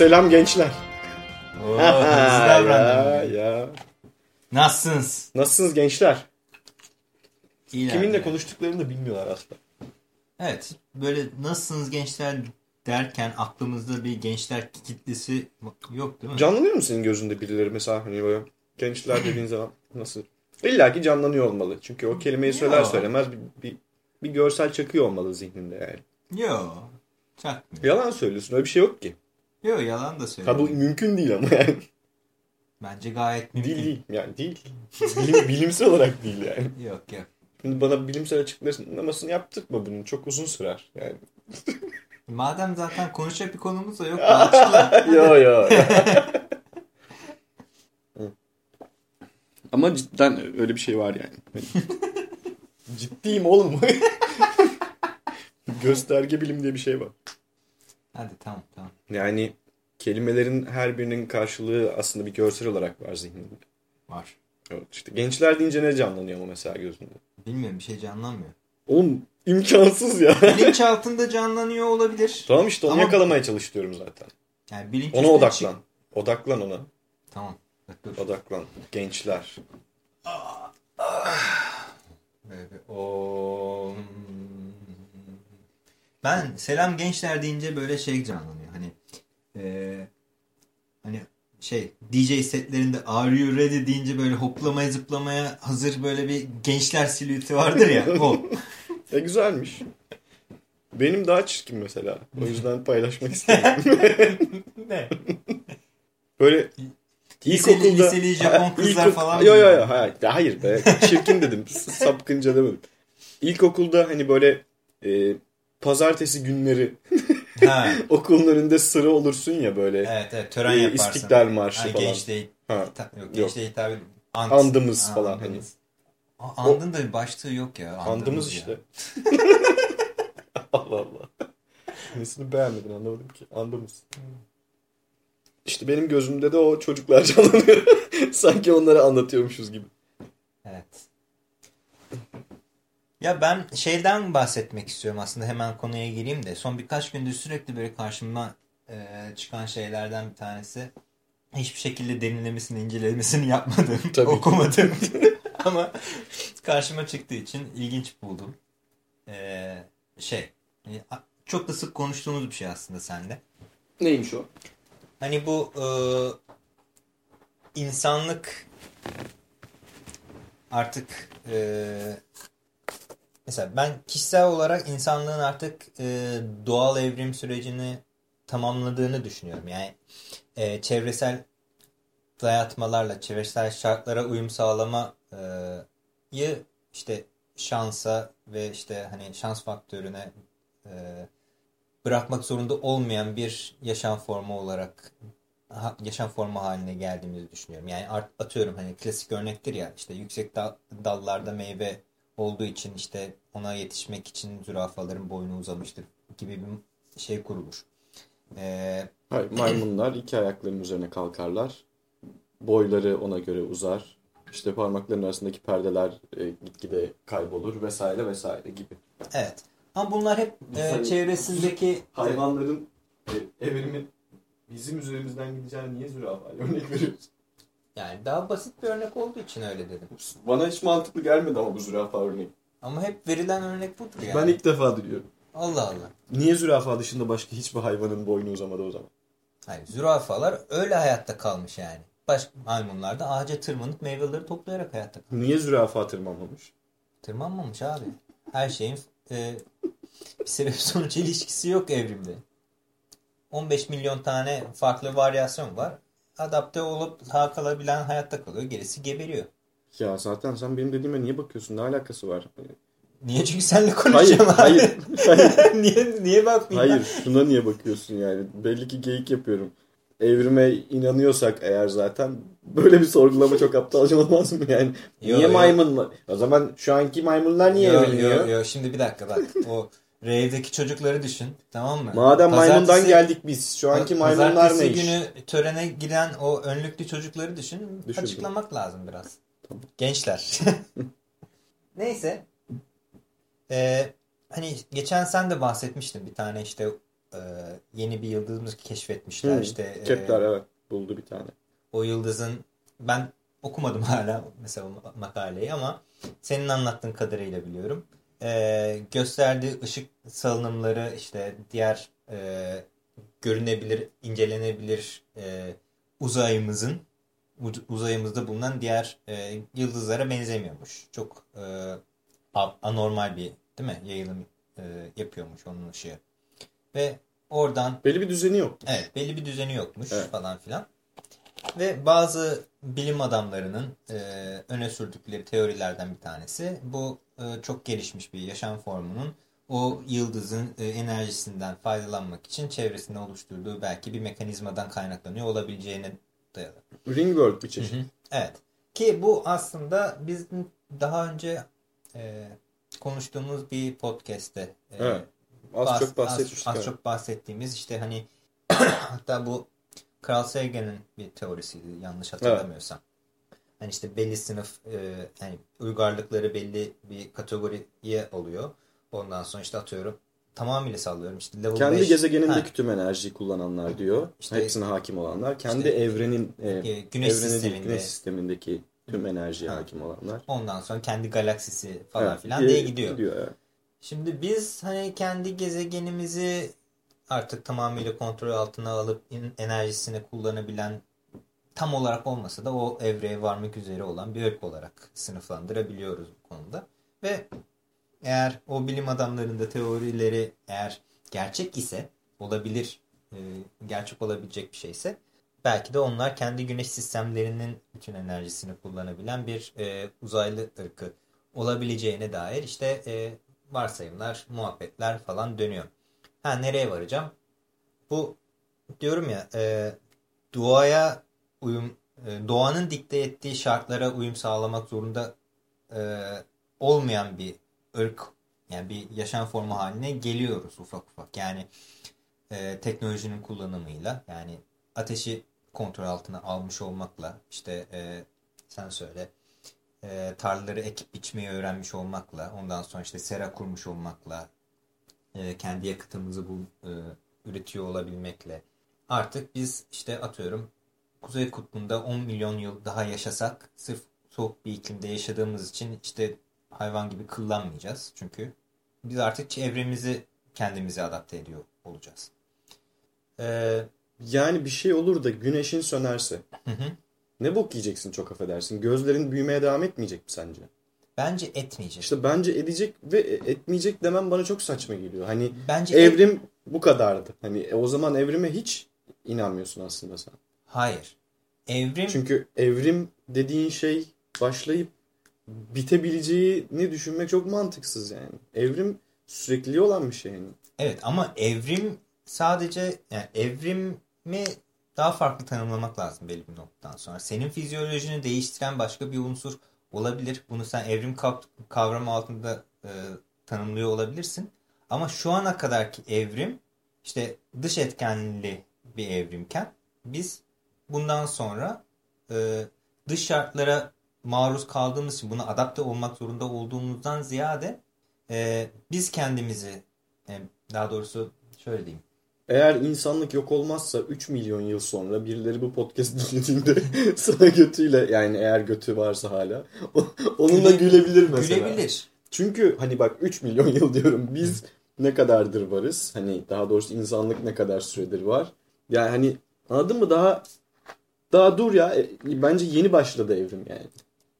Selam gençler. Oo, hızlı davrandım. ya, ya. Nasılsınız? Nasılsınız gençler? İyiler Kiminle mi? konuştuklarını da bilmiyorlar aslında. Evet. Böyle nasılsınız gençler derken aklımızda bir gençler kitlesi yok değil mi? Canlanıyor mu senin gözünde birileri mesela hani böyle gençler dediğin zaman nasıl? İlla ki canlanıyor olmalı. Çünkü o kelimeyi söyler Yo. söylemez bir, bir, bir görsel çakıyor olmalı zihninde yani. Yo. Çakmıyor. Yalan söylüyorsun öyle bir şey yok ki. Yo yalan da Ha söylüyorum. bu mümkün değil ama yani. Bence gayet mümkün. Değil değil yani değil. Bilim, bilimsel olarak değil yani. Yok yok. Şimdi bana bilimsel açıklamasını yaptırtma bunun çok uzun sürer yani. Madem zaten konuşacak bir konumuz da yok. yo yo. Ama cidden öyle bir şey var yani. Ciddiyim oğlum. Gösterge bilim diye bir şey var. Hadi tamam tamam. Yani kelimelerin her birinin karşılığı aslında bir görsel olarak var zihninde. Var. Evet, işte gençler deyince ne canlanıyor ama mesela gözünde? Bilmiyorum bir şey canlanmıyor. Oğlum imkansız ya. Bilinç altında canlanıyor olabilir. tamam işte onu Ama- yakalamaya çalışıyorum zaten. Yani bilinç Ona odaklan. çık- Odaklan ona. Tamam. Dur. Odaklan. Gençler. O... Ben selam gençler deyince böyle şey canlanıyor. Eee, hani şey DJ setlerinde Are You Ready deyince böyle hoplamaya zıplamaya hazır böyle bir gençler silüeti vardır ya o. E güzelmiş. Benim daha çirkin mesela. O yüzden paylaşmak istedim. ne? Böyle Liseli, ilkokulda... liseli Japon Ha, kızlar ilkok- falan. Yo mı? yo yo hayır, hayır be. Çirkin dedim. Sapkınca demedim. İlkokulda hani böyle e, pazartesi günleri Ha, okulun önünde sıra olursun ya böyle. evet evet tören e, yaparsın. İstiklal Marşı Ha, falan. gençliğe Ha. yok, Yok. gençliğe hitap edin. Ant. Andımız Ha, falan hani. andımız. A- Andın da bir başlığı yok ya. Andımız ya. işte. Allah Allah. Nesini beğenmedin anlamadım ki. Andımız. İşte benim gözümde de o çocuklar canlanıyor. Sanki onları anlatıyormuşuz gibi. Evet. Ya ben şeyden bahsetmek istiyorum aslında hemen konuya gireyim de. Son birkaç gündür sürekli böyle karşıma e, çıkan şeylerden bir tanesi. Hiçbir şekilde derinlemesini, incelemesini yapmadım, Tabii okumadım. Ama karşıma çıktığı için ilginç buldum. E, şey, a- çok da sık konuştuğumuz bir şey aslında sende. Neymiş o? Hani bu e, insanlık artık e, mesela ben kişisel olarak insanlığın artık e, doğal evrim sürecini tamamladığını düşünüyorum. Yani e, çevresel dayatmalarla, çevresel şartlara uyum sağlamayı işte şansa ve işte hani şans faktörüne e, bırakmak zorunda olmayan bir yaşam formu olarak yaşam formu haline geldiğimizi düşünüyorum. Yani atıyorum hani klasik örnektir ya işte yüksek dal- dallarda meyve olduğu için işte ona yetişmek için zürafaların boynu uzamıştır gibi bir şey kurulur. Ee, Hayır, maymunlar iki ayaklarının üzerine kalkarlar. Boyları ona göre uzar. İşte parmakların arasındaki perdeler e, gitgide kaybolur vesaire vesaire gibi. evet. Ama bunlar hep e, çevresindeki Hayvanların e, evrimi bizim üzerimizden gideceğini niye zürafaya örnek veriyoruz? Yani daha basit bir örnek olduğu için öyle dedim. Bana hiç mantıklı gelmedi ama bu zürafa örneği. Ama hep verilen örnek budur yani. Ben ilk defa duyuyorum. Allah Allah. Niye zürafa dışında başka hiçbir hayvanın boynu uzamadı o zaman? Hayır, zürafalar öyle hayatta kalmış yani. Başka maymunlar da ağaca tırmanıp meyveleri toplayarak hayatta kalmış. Niye zürafa tırmanmamış? Tırmanmamış abi. Her şeyin e, bir sebep sonuç ilişkisi yok evrimde. 15 milyon tane farklı varyasyon var. Adapte olup sağ kalabilen hayatta kalıyor. Gerisi geberiyor. Ya zaten sen benim dediğime niye bakıyorsun? Ne alakası var? Niye? Çünkü seninle Hayır, konuşacağım abi. hayır, hayır. niye, niye bakmayayım? Hayır, şuna niye bakıyorsun yani? Belli ki geyik yapıyorum. Evrime inanıyorsak eğer zaten böyle bir sorgulama çok aptalca olmaz mı yani? Yo, niye yo. maymun mu? O zaman şu anki maymunlar niye Yo, evriliyor? yo, yo. Şimdi bir dakika bak. O Rave'deki çocukları düşün. Tamam mı? Madem maymundan Pazartesi- geldik biz. Şu anki maymunlar ne iş? günü törene giren o önlüklü çocukları düşün. Düşündüm. Açıklamak lazım biraz. Gençler. Neyse. Ee, hani geçen sen de bahsetmiştin bir tane işte e, yeni bir yıldızımız keşfetmişler. Hı, işte e, Kepler evet buldu bir tane. o yıldızın ben okumadım hala mesela makaleyi ama senin anlattığın kadarıyla biliyorum. E, gösterdiği ışık salınımları işte diğer e, görünebilir, incelenebilir e, uzayımızın uz- uzayımızda bulunan diğer e, yıldızlara benzemiyormuş. Çok e, anormal bir değil mi yayılım e, yapıyormuş onun ışığı. Ve oradan Belli bir düzeni yok. Evet belli bir düzeni yokmuş Evet. falan filan. Ve bazı bilim adamlarının e, öne sürdükleri teorilerden bir tanesi bu çok gelişmiş bir yaşam formunun o yıldızın e, enerjisinden faydalanmak için çevresinde oluşturduğu belki bir mekanizmadan kaynaklanıyor olabileceğine dayalı. Ring world bir çeşit. Evet. Ki bu aslında biz daha önce e, konuştuğumuz bir podcast'te e, Evet. Az bahs- çok bahsetmiştik. Az, az evet. çok bahsettiğimiz işte hani hatta bu Carl Sagan'ın bir teorisiydi yanlış hatırlamıyorsam. Hani işte belli sınıf e, yani uygarlıkları belli bir kategoriye oluyor. Ondan sonra işte atıyorum tamamıyla sallıyorum işte level Kendi 5 gezegenindeki Ha, tüm enerjiyi kullananlar diyor. İşte- Hepsine hakim olanlar. Kendi İşte- evrenin e, e, güneş evreni değil, sisteminde güneş sistemindeki tüm enerjiye Ha. hakim olanlar. ondan sonra kendi galaksisi falan Evet, filan diye e, gidiyor. evet. Şimdi biz hani kendi gezegenimizi artık tamamıyla kontrol altına alıp in- enerjisini kullanabilen tam olarak olmasa da o evreye varmak üzere olan bir ırk olarak sınıflandırabiliyoruz bu konuda. Ve eğer o bilim adamlarının da teorileri eğer gerçek ise olabilir, e, gerçek olabilecek bir şeyse belki de onlar kendi güneş sistemlerinin bütün enerjisini kullanabilen bir e, uzaylı ırkı olabileceğine dair işte e, varsayımlar, muhabbetler falan dönüyor. Ha nereye varacağım? Bu diyorum ya e, doğaya uyum, e, doğanın dikte ettiği şartlara uyum sağlamak zorunda e, olmayan bir ırk, yani bir yaşam formu haline geliyoruz ufak ufak. Yani e, teknolojinin kullanımıyla, yani ateşi kontrol altına almış olmakla, işte e, sen söyle e, tarlaları ekip biçmeyi öğrenmiş olmakla, ondan sonra işte sera kurmuş olmakla, e, kendi yakıtımızı bu e, üretiyor olabilmekle artık biz işte atıyorum Kuzey Kutbu'nda 10 milyon yıl daha yaşasak sırf soğuk bir iklimde yaşadığımız için işte hayvan gibi kıllanmayacağız. Çünkü biz artık çevremizi kendimize adapte ediyor olacağız. Ee, Yani bir şey olur da güneşin sönerse hı hı. ne bok yiyeceksin çok affedersin. Gözlerin büyümeye devam etmeyecek mi sence? Bence etmeyecek. İşte bence edecek ve etmeyecek demem bana çok saçma geliyor. Hani Bence et- evrim bu kadardı. Hani e, o zaman evrime hiç inanmıyorsun aslında sen. Hayır. Evrim Çünkü evrim dediğin şey başlayıp bitebileceğini düşünmek çok mantıksız yani. Evrim sürekli olan bir şey yani. Evet ama evrim sadece yani evrimi daha farklı tanımlamak lazım belli bir noktadan sonra. Senin fizyolojini değiştiren başka bir unsur olabilir. Bunu sen evrim kav- kavramı altında e, tanımlıyor olabilirsin. Ama şu ana kadarki evrim işte dış etkenli bir evrimken biz bundan sonra e, dış şartlara maruz kaldığımız için buna adapte olmak zorunda olduğumuzdan ziyade e, biz kendimizi e, daha doğrusu şöyle diyeyim. Eğer insanlık yok olmazsa 3 milyon yıl sonra birileri bu podcast dinlediğinde sana götüyle yani eğer götü varsa hala onunla Güle- gülebilir mesela. Gülebilir. Çünkü hani bak 3 milyon yıl diyorum biz ne kadardır varız? Hani daha doğrusu insanlık ne kadar süredir var? Yani hani anladın mı daha daha dur ya E, bence yeni başladı evrim yani.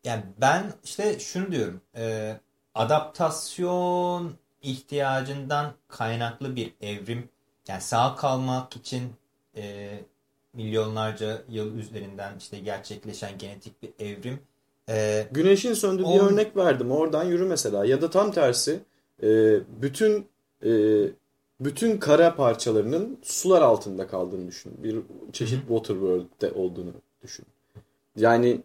Yani ben işte şunu diyorum. e, adaptasyon ihtiyacından kaynaklı bir evrim. Yani sağ kalmak için e, milyonlarca yıl üzerinden işte gerçekleşen genetik bir evrim. E, Güneşin söndüğü bir On- örnek verdim. Oradan yürü mesela. Ya da tam tersi e, bütün e, bütün kara parçalarının sular altında kaldığını düşün. Bir çeşit Waterworld'de olduğunu düşün. Yani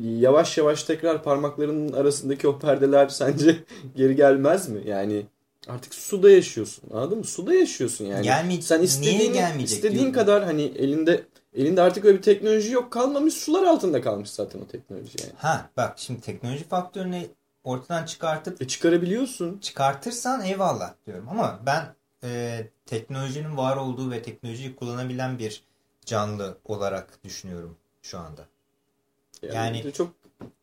yavaş yavaş tekrar parmaklarının arasındaki o perdeler sence geri gelmez mi? Yani artık suda yaşıyorsun. Anladın mı? Suda yaşıyorsun yani. Gelmeyecek- Sen istediğin diyorum. kadar hani elinde elinde artık öyle bir teknoloji yok kalmamış. Sular altında kalmış zaten o teknoloji yani. ha bak şimdi teknoloji faktörünü ortadan çıkartıp E çıkarabiliyorsun. çıkartırsan eyvallah diyorum. Ama ben e, teknolojinin var olduğu ve teknolojiyi kullanabilen bir canlı olarak düşünüyorum şu anda. Yani, Yani çok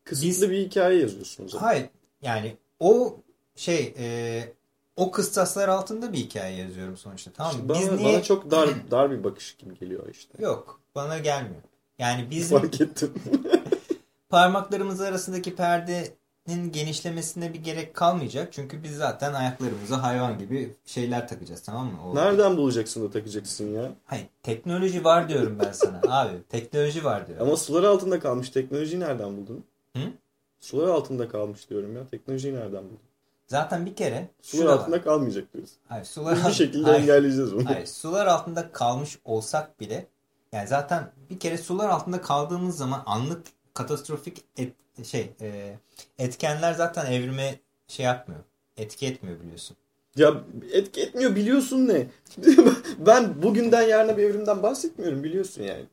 kısıtlı biz- bir hikaye yazıyorsunuz. Hayır yani o şey e, o kıstaslar altında bir hikaye yazıyorum sonuçta. Tamam mı? bana, Biz niye... bana çok dar dar bir bakış gibi geliyor işte. Yok bana gelmiyor. Yani bizim Fark ettim. parmaklarımız arasındaki perdenin genişlemesine bir gerek kalmayacak. Çünkü biz zaten ayaklarımıza hayvan gibi şeyler takacağız tamam mı? O... Nereden bulacaksın da takacaksın ya? Hayır teknoloji var diyorum ben sana abi. Teknoloji var diyorum. Ama sular altında kalmış teknolojiyi nereden buldun? Hı? Sular altında kalmış diyorum ya. Teknolojiyi nereden buldun? Zaten bir kere Sular şu da var. altında kalmayacak diyoruz. Hayır, sular Bir alt- şekilde Hayır. engelleyeceğiz bunu. Hayır, sular altında kalmış olsak bile yani zaten bir kere sular altında kaldığımız zaman anlık katastrofik et- şey e, etkenler zaten evrime şey yapmıyor. Etki etmiyor biliyorsun. Ya etki etmiyor biliyorsun ne? ben bugünden yarına bir evrimden bahsetmiyorum biliyorsun yani.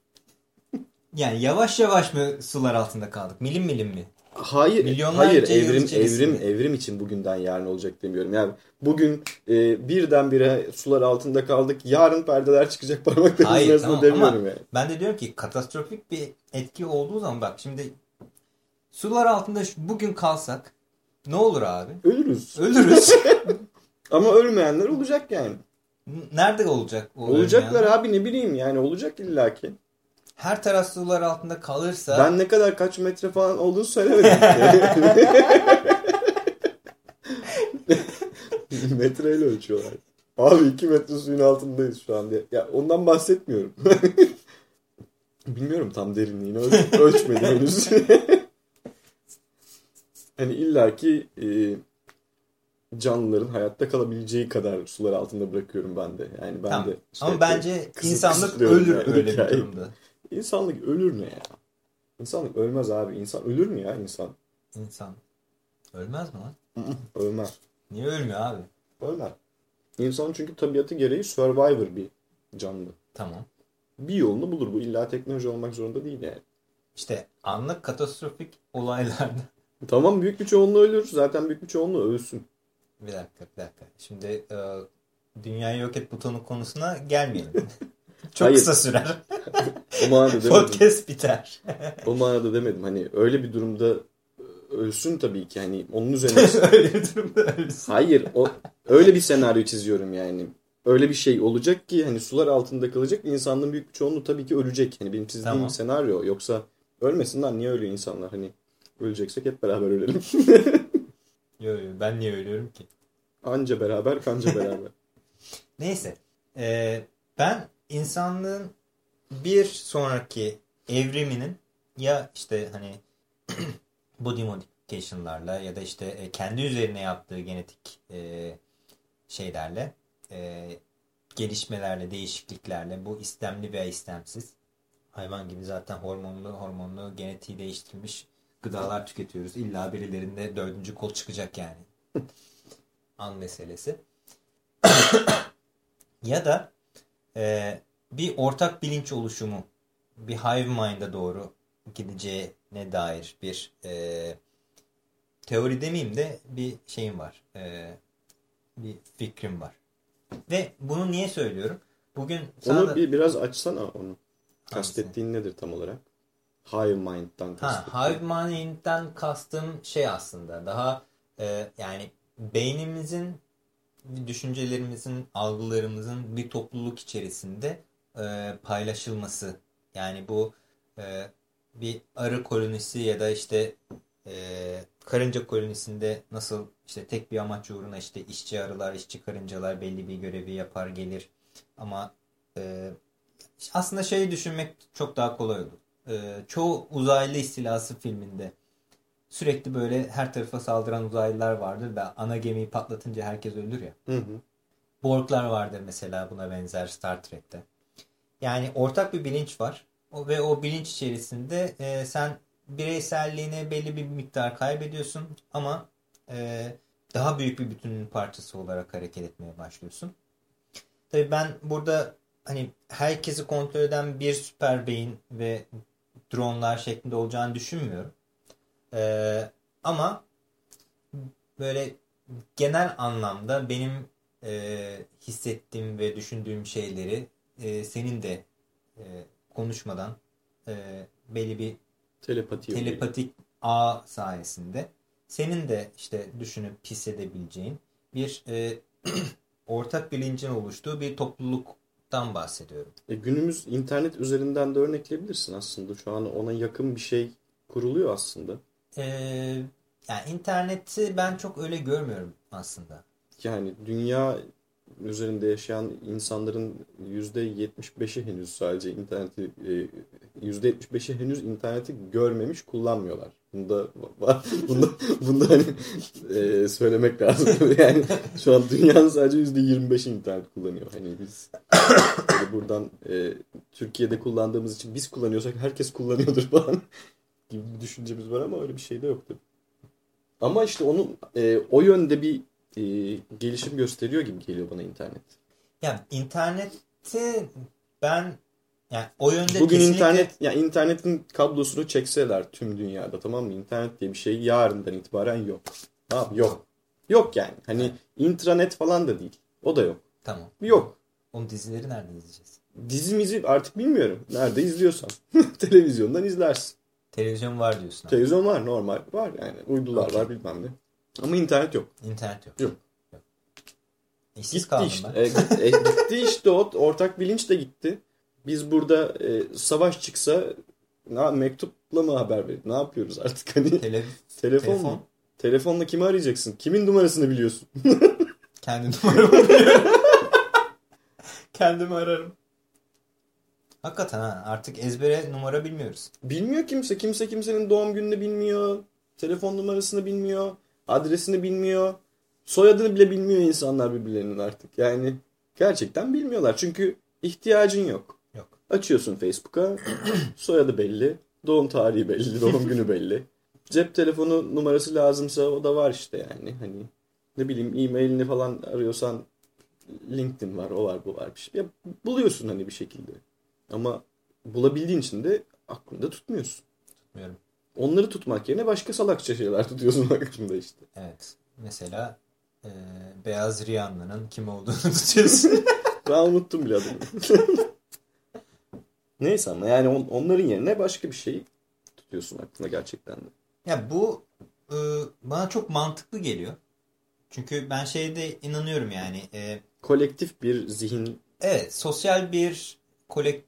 Yani yavaş yavaş mı sular altında kaldık? Milim milim mi? Hayır, Milyonlarca hayır evrim içerisinde. evrim evrim için bugünden yarın olacak demiyorum. Yani bugün e, birdenbire sular altında kaldık. Yarın perdeler çıkacak parmaklarımızın arasında tamam demiyorum yani. ben de diyorum ki katastrofik bir etki olduğu zaman bak şimdi sular altında bugün kalsak ne olur abi? Ölürüz. Ölürüz. Ama ölmeyenler olacak yani. Nerede olacak? Olacaklar ölmeyenler? abi ne bileyim yani olacak illaki. Her taraf sular altında kalırsa Ben ne kadar kaç metre falan olduğunu söylemedim. Metreyle ölçüyorlar. Abi 2 metre suyun altındayız şu an diye. Ya ondan bahsetmiyorum. Bilmiyorum tam derinliğini Öl- ölçmedim henüz. hani illaki e, canlıların hayatta kalabileceği kadar sular altında bırakıyorum ben de. Yani ben Tamam. de işte Ama bence insanlık ölür yani öyle bir durumda. İnsanlık ölür ne ya? İnsanlık ölmez abi. İnsan ölür mü ya insan? İnsan. Ölmez mi lan? Ölmez. Niye ölmüyor abi? Ölmez. İnsan çünkü tabiatı gereği survivor bir canlı. Tamam. Bir yolunu bulur. Bu illa teknoloji olmak zorunda değil yani. İşte anlık katastrofik olaylarda. Tamam büyük bir çoğunluğu ölür. Zaten büyük bir çoğunluğu ölsün. bir dakika bir dakika. Şimdi e, dünyayı yok et butonu konusuna gelmeyelim. Çok Hayır. kısa sürer. O manada demedim. Podcast biter. o manada demedim. Hani öyle bir durumda ölsün tabii ki. Hani onun üzerine... öyle bir durumda ölsün. Hayır. O, öyle bir senaryo çiziyorum yani. Öyle bir şey olacak ki hani sular altında kalacak. insanlığın büyük bir çoğunluğu tabii ki ölecek. Hani benim çizdiğim Tamam. senaryo. Yoksa ölmesinler niye ölüyor insanlar? Hani öleceksek hep beraber ölelim. Yo, yo, ben niye ölüyorum ki? Anca beraber kanca beraber. Neyse. e, ben insanlığın bir sonraki evriminin ya işte hani body modification'larla ya da işte e, kendi üzerine yaptığı genetik e, şeylerle e, gelişmelerle, değişikliklerle bu istemli veya istemsiz hayvan gibi zaten hormonlu hormonlu genetiği değiştirilmiş gıdalar tüketiyoruz. İlla birilerinde dördüncü kol çıkacak yani. An meselesi. ya da e, bir ortak bilinç oluşumu bir hive mind'a doğru gideceğine dair bir e, teori demeyeyim de bir şeyim var. E, bir fikrim var. Ve bunu niye söylüyorum? Bugün sana Onu da- bir biraz açsana onu. Kastettiğin nedir tam olarak? Hive mind'dan kastettiğin. Ha, hive mind'den kastım şey aslında daha e, yani beynimizin düşüncelerimizin, algılarımızın bir topluluk içerisinde e, paylaşılması. Yani bu e, bir arı kolonisi ya da işte e, karınca kolonisinde nasıl işte tek bir amaç uğruna işte işçi arılar, işçi karıncalar belli bir görevi yapar gelir. Ama e, aslında şeyi düşünmek çok daha kolay olur. E, çoğu uzaylı istilası filminde sürekli böyle her tarafa saldıran uzaylılar vardır da ana gemiyi patlatınca herkes ölür ya. Hı hı. Borglar vardır mesela buna benzer Star Trek'te. Yani ortak bir bilinç var. O, ve o bilinç içerisinde e, sen bireyselliğine belli bir miktar kaybediyorsun ama e, daha büyük bir bütünün parçası olarak hareket etmeye başlıyorsun. Tabii ben burada hani herkesi kontrol eden bir süper beyin ve dronlar şeklinde olacağını düşünmüyorum. E, ama böyle genel anlamda benim e, hissettiğim ve düşündüğüm şeyleri e, senin de e, konuşmadan e, belli bir Telepati telepatik ağ sayesinde senin de işte düşünüp hissedebileceğin bir e, ortak bilincin oluştuğu bir topluluktan bahsediyorum. E, günümüz internet üzerinden de örnekleyebilirsin aslında. Şu an ona yakın bir şey kuruluyor aslında. E, yani interneti ben çok öyle görmüyorum aslında. Yani dünya üzerinde yaşayan insanların %75'i henüz sadece interneti e, %75'i henüz interneti görmemiş, kullanmıyorlar. Bunda. Bunda, bunda hani e, söylemek lazım. Yani şu an dünyanın sadece %25'i internet kullanıyor. Hani biz buradan e, Türkiye'de kullandığımız için biz kullanıyorsak herkes kullanıyordur falan gibi bir düşüncemiz var ama öyle bir şey de yoktu. Ama işte onun e, o yönde bir e, gelişim gösteriyor gibi geliyor bana internet. Yani interneti ben yani o yönde Bugün kesinlikle internet ya internetin kablosunu çekseler tüm dünyada tamam mı? İnternet diye bir şey yarından itibaren yok. Tamam yok. Yok yani. Hani intranet falan da değil. O da yok. tamam. Yok. Onun dizileri nerede izleyeceğiz? Dizimizi artık bilmiyorum. Nerede izliyorsan. Televizyondan izlersin. Televizyon var diyorsun. Televizyon var normal. Var yani. Uydular Okey. var bilmem ne. Ama internet yok. İnternet yok. Yok. İşsiz Gitti kaldım işte. ben. E, e, gitti işte o. Ortak bilinç de gitti. Biz burada e, savaş çıksa na, mektupla mı haber verir? Ne yapıyoruz artık hani? Telev- Telefon, Telefon. mu? Telefonla kimi arayacaksın? Kimin numarasını biliyorsun? Kendi numaramı biliyorum. Kendimi ararım. Hakikaten ha artık ezbere numara bilmiyoruz. Bilmiyor kimse. Kimse kimsenin doğum gününü bilmiyor. Telefon numarasını bilmiyor. Adresini bilmiyor. Soyadını bile bilmiyor insanlar birbirlerinin artık. Yani gerçekten bilmiyorlar. Çünkü ihtiyacın yok. Yok. Açıyorsun Facebook'a. soyadı belli. Doğum tarihi belli. Doğum günü belli. Cep telefonu numarası lazımsa o da var işte yani. Hani ne bileyim e-mailini falan arıyorsan LinkedIn var, o var, bu var bir şey. Ya buluyorsun hani bir şekilde. Ama bulabildiğin için de aklında tutmuyorsun. Tutmuyorum. Onları tutmak yerine başka salakça şeyler tutuyorsun aklında işte. Evet. Mesela e, Beyaz Rihanna'nın kim olduğunu tutuyorsun. Ben unuttum bile adını. Neyse ama yani on- onların yerine başka bir şey tutuyorsun aklında gerçekten de. ya bu e, bana çok mantıklı geliyor. Çünkü ben şeyde inanıyorum yani. E, Kolektif bir zihin Evet, sosyal bir kolek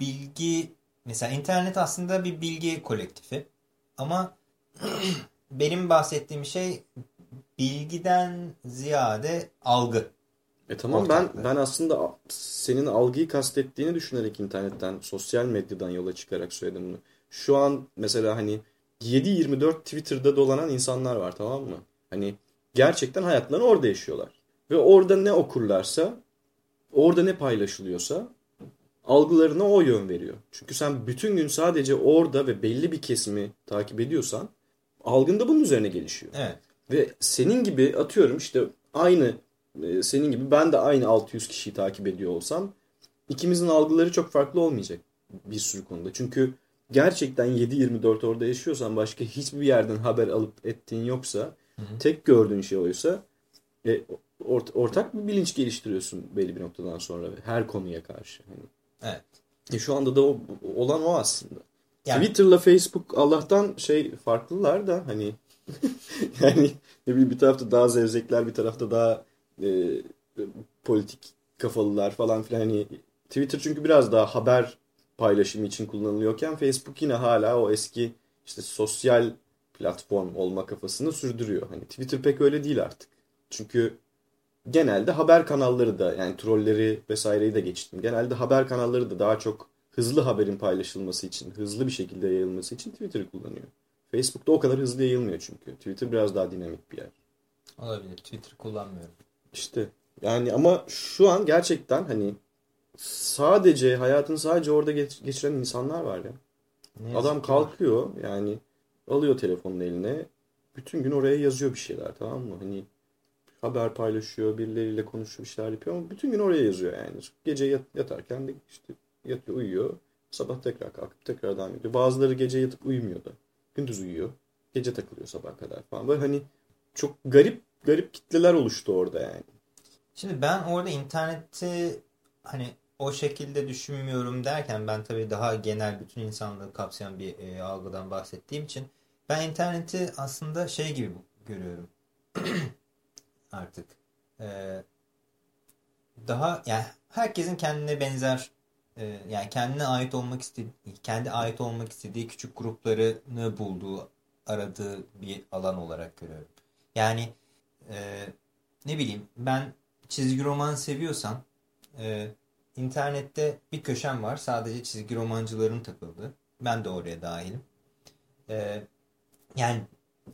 bilgi mesela internet aslında bir bilgi kolektifi ama benim bahsettiğim şey bilgiden ziyade algı. E tamam ben Ortaklığı. ben aslında senin algıyı kastettiğini düşünerek internetten, sosyal medyadan yola çıkarak söyledim bunu. Şu an mesela hani 7-24 Twitter'da dolanan insanlar var tamam mı? Hani gerçekten hayatlarını orada yaşıyorlar. Ve orada ne okurlarsa, orada ne paylaşılıyorsa algılarına o yön veriyor. Çünkü sen bütün gün sadece orada ve belli bir kesimi takip ediyorsan algın da bunun üzerine gelişiyor. Evet. Ve senin gibi atıyorum işte aynı e, senin gibi ben de aynı 600 kişiyi takip ediyor olsam ikimizin algıları çok farklı olmayacak bir sürü konuda. Çünkü gerçekten 7-24 orada yaşıyorsan başka hiçbir yerden haber alıp ettiğin yoksa Hı hı. tek gördüğün şey oysa e, ort- ortak bir bilinç geliştiriyorsun belli bir noktadan sonra her konuya karşı. Hani. Evet. E, şu anda da o, olan o aslında. Yani Twitter'la Facebook Allah'tan şey farklılar da hani yani ne bileyim bir tarafta daha zevzekler bir tarafta daha e, politik kafalılar falan filan hani Twitter çünkü biraz daha haber paylaşımı için kullanılıyorken Facebook yine hala o eski işte sosyal platform olma kafasını sürdürüyor. Hani Twitter pek öyle değil artık. Çünkü genelde haber kanalları da yani trolleri vesaireyi de geçtim. Genelde haber kanalları da daha çok hızlı haberin paylaşılması için, hızlı bir şekilde yayılması için Twitter'ı kullanıyor. Facebook'ta o kadar hızlı yayılmıyor çünkü. Twitter biraz daha dinamik bir yer. olabilir. Twitter kullanmıyorum. İşte yani ama şu an gerçekten hani sadece hayatını sadece orada geç- geçiren insanlar var ya. Ne Adam kalkıyor yani alıyor telefonun eline bütün gün oraya yazıyor bir şeyler tamam mı? Hani haber paylaşıyor, birileriyle konuşuyor, bir şeyler yapıyor ama bütün gün oraya yazıyor yani. Gece yat- yatarken de işte yatıyor, uyuyor. Sabah tekrar kalkıp tekrar devam ediyor. Bazıları gece yatıp uyumuyor da. Gündüz uyuyor. Gece takılıyor sabah kadar falan. Böyle hani çok garip garip kitleler oluştu orada yani. Şimdi ben orada interneti hani o şekilde düşünmüyorum derken ben tabii daha genel bütün insanlığı kapsayan bir e, algıdan bahsettiğim için ben interneti aslında şey gibi görüyorum artık. E, daha yani herkesin kendine benzer e, yani kendine ait olmak istediği kendi ait olmak istediği küçük gruplarını bulduğu aradığı bir alan olarak görüyorum. Yani e, ne bileyim ben çizgi roman seviyorsam e, internette bir köşem var sadece çizgi romancıların takıldığı. Ben de oraya dahilim. E, yani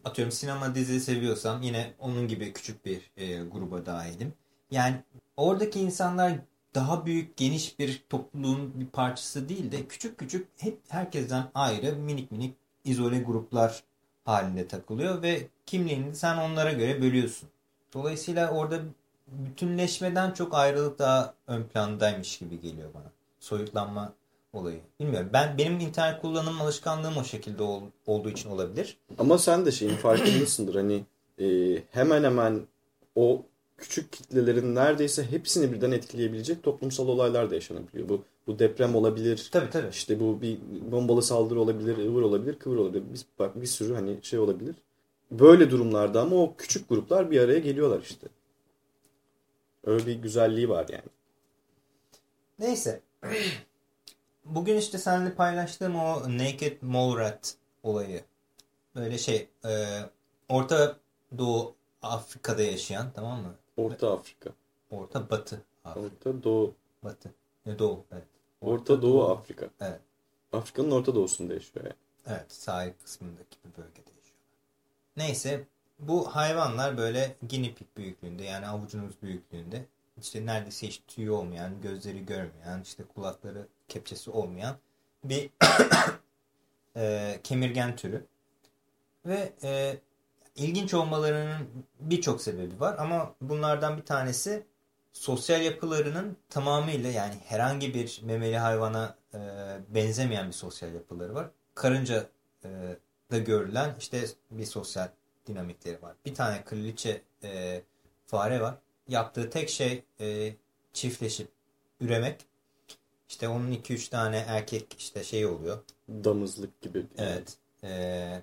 atıyorum sinema dizi seviyorsam yine onun gibi küçük bir e, gruba dahilim. Yani oradaki insanlar daha büyük geniş bir topluluğun bir parçası değil de küçük küçük hep herkesten ayrı minik minik izole gruplar halinde takılıyor ve kimliğini sen onlara göre bölüyorsun. Dolayısıyla orada bütünleşmeden çok ayrılık daha ön plandaymış gibi geliyor bana. Soyutlanma olayı. Bilmiyorum. Ben benim internet kullanım alışkanlığım o şekilde ol, olduğu için olabilir. Ama sen de şeyin farkındasındır. Hani e, hemen hemen o küçük kitlelerin neredeyse hepsini birden etkileyebilecek toplumsal olaylar da yaşanabiliyor. Bu bu deprem olabilir. Tabii tabii. İşte bu bir bombalı saldırı olabilir, ıvır olabilir, kıvır olabilir. Bir, bak bir sürü hani şey olabilir. Böyle durumlarda ama o küçük gruplar bir araya geliyorlar işte. Öyle bir güzelliği var yani. Neyse. Bugün işte seninle paylaştığım o Naked Mole Rat olayı. Böyle şey e, Orta Doğu Afrika'da yaşayan tamam mı? Orta Afrika. Orta Batı Afrika. Orta Doğu. Batı. Ne Doğu evet. Orta, Orta Doğu, Doğu Afrika. Evet. Afrika'nın Orta Doğu'sunda yaşıyor yani. Evet sahil kısmındaki bir bölgede yaşıyorlar. Neyse bu hayvanlar böyle guinea pig büyüklüğünde yani avucunuz büyüklüğünde işte neredeyse hiç tüyü olmayan, gözleri görmeyen, işte kulakları kepçesi olmayan bir e, kemirgen türü. Ve e, ilginç olmalarının birçok sebebi var ama bunlardan bir tanesi sosyal yapılarının tamamıyla yani herhangi bir memeli hayvana e, benzemeyen bir sosyal yapıları var. Karınca e, da görülen işte bir sosyal dinamikleri var. Bir tane kraliçe e, fare var. Yaptığı tek şey e, çiftleşip üremek. İşte onun 2-3 tane erkek işte şey oluyor. Damızlık gibi. Evet. E,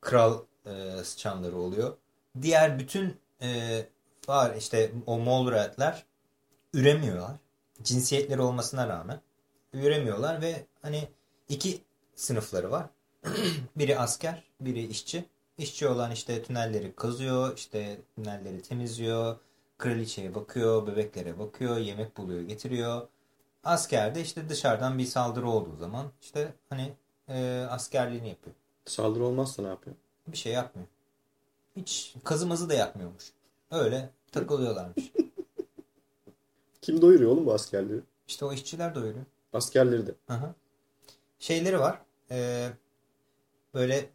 kral e, sıçanları oluyor. Diğer bütün e, var işte o molratlar üremiyorlar. Cinsiyetleri olmasına rağmen üremiyorlar ve hani iki sınıfları var. biri asker, biri işçi. İşçi olan işte tünelleri kazıyor, işte tünelleri temizliyor, kraliçeye bakıyor, bebeklere bakıyor, yemek buluyor, getiriyor. Asker de işte dışarıdan bir saldırı olduğu zaman işte hani e, askerliğini yapıyor. Saldırı olmazsa ne yapıyor? Bir şey yapmıyor. Hiç kazımazı da yapmıyormuş. Öyle takılıyorlarmış. Kim doyuruyor oğlum bu askerleri? İşte o işçiler doyuruyor. Askerleri de. Aha. Şeyleri var. E, böyle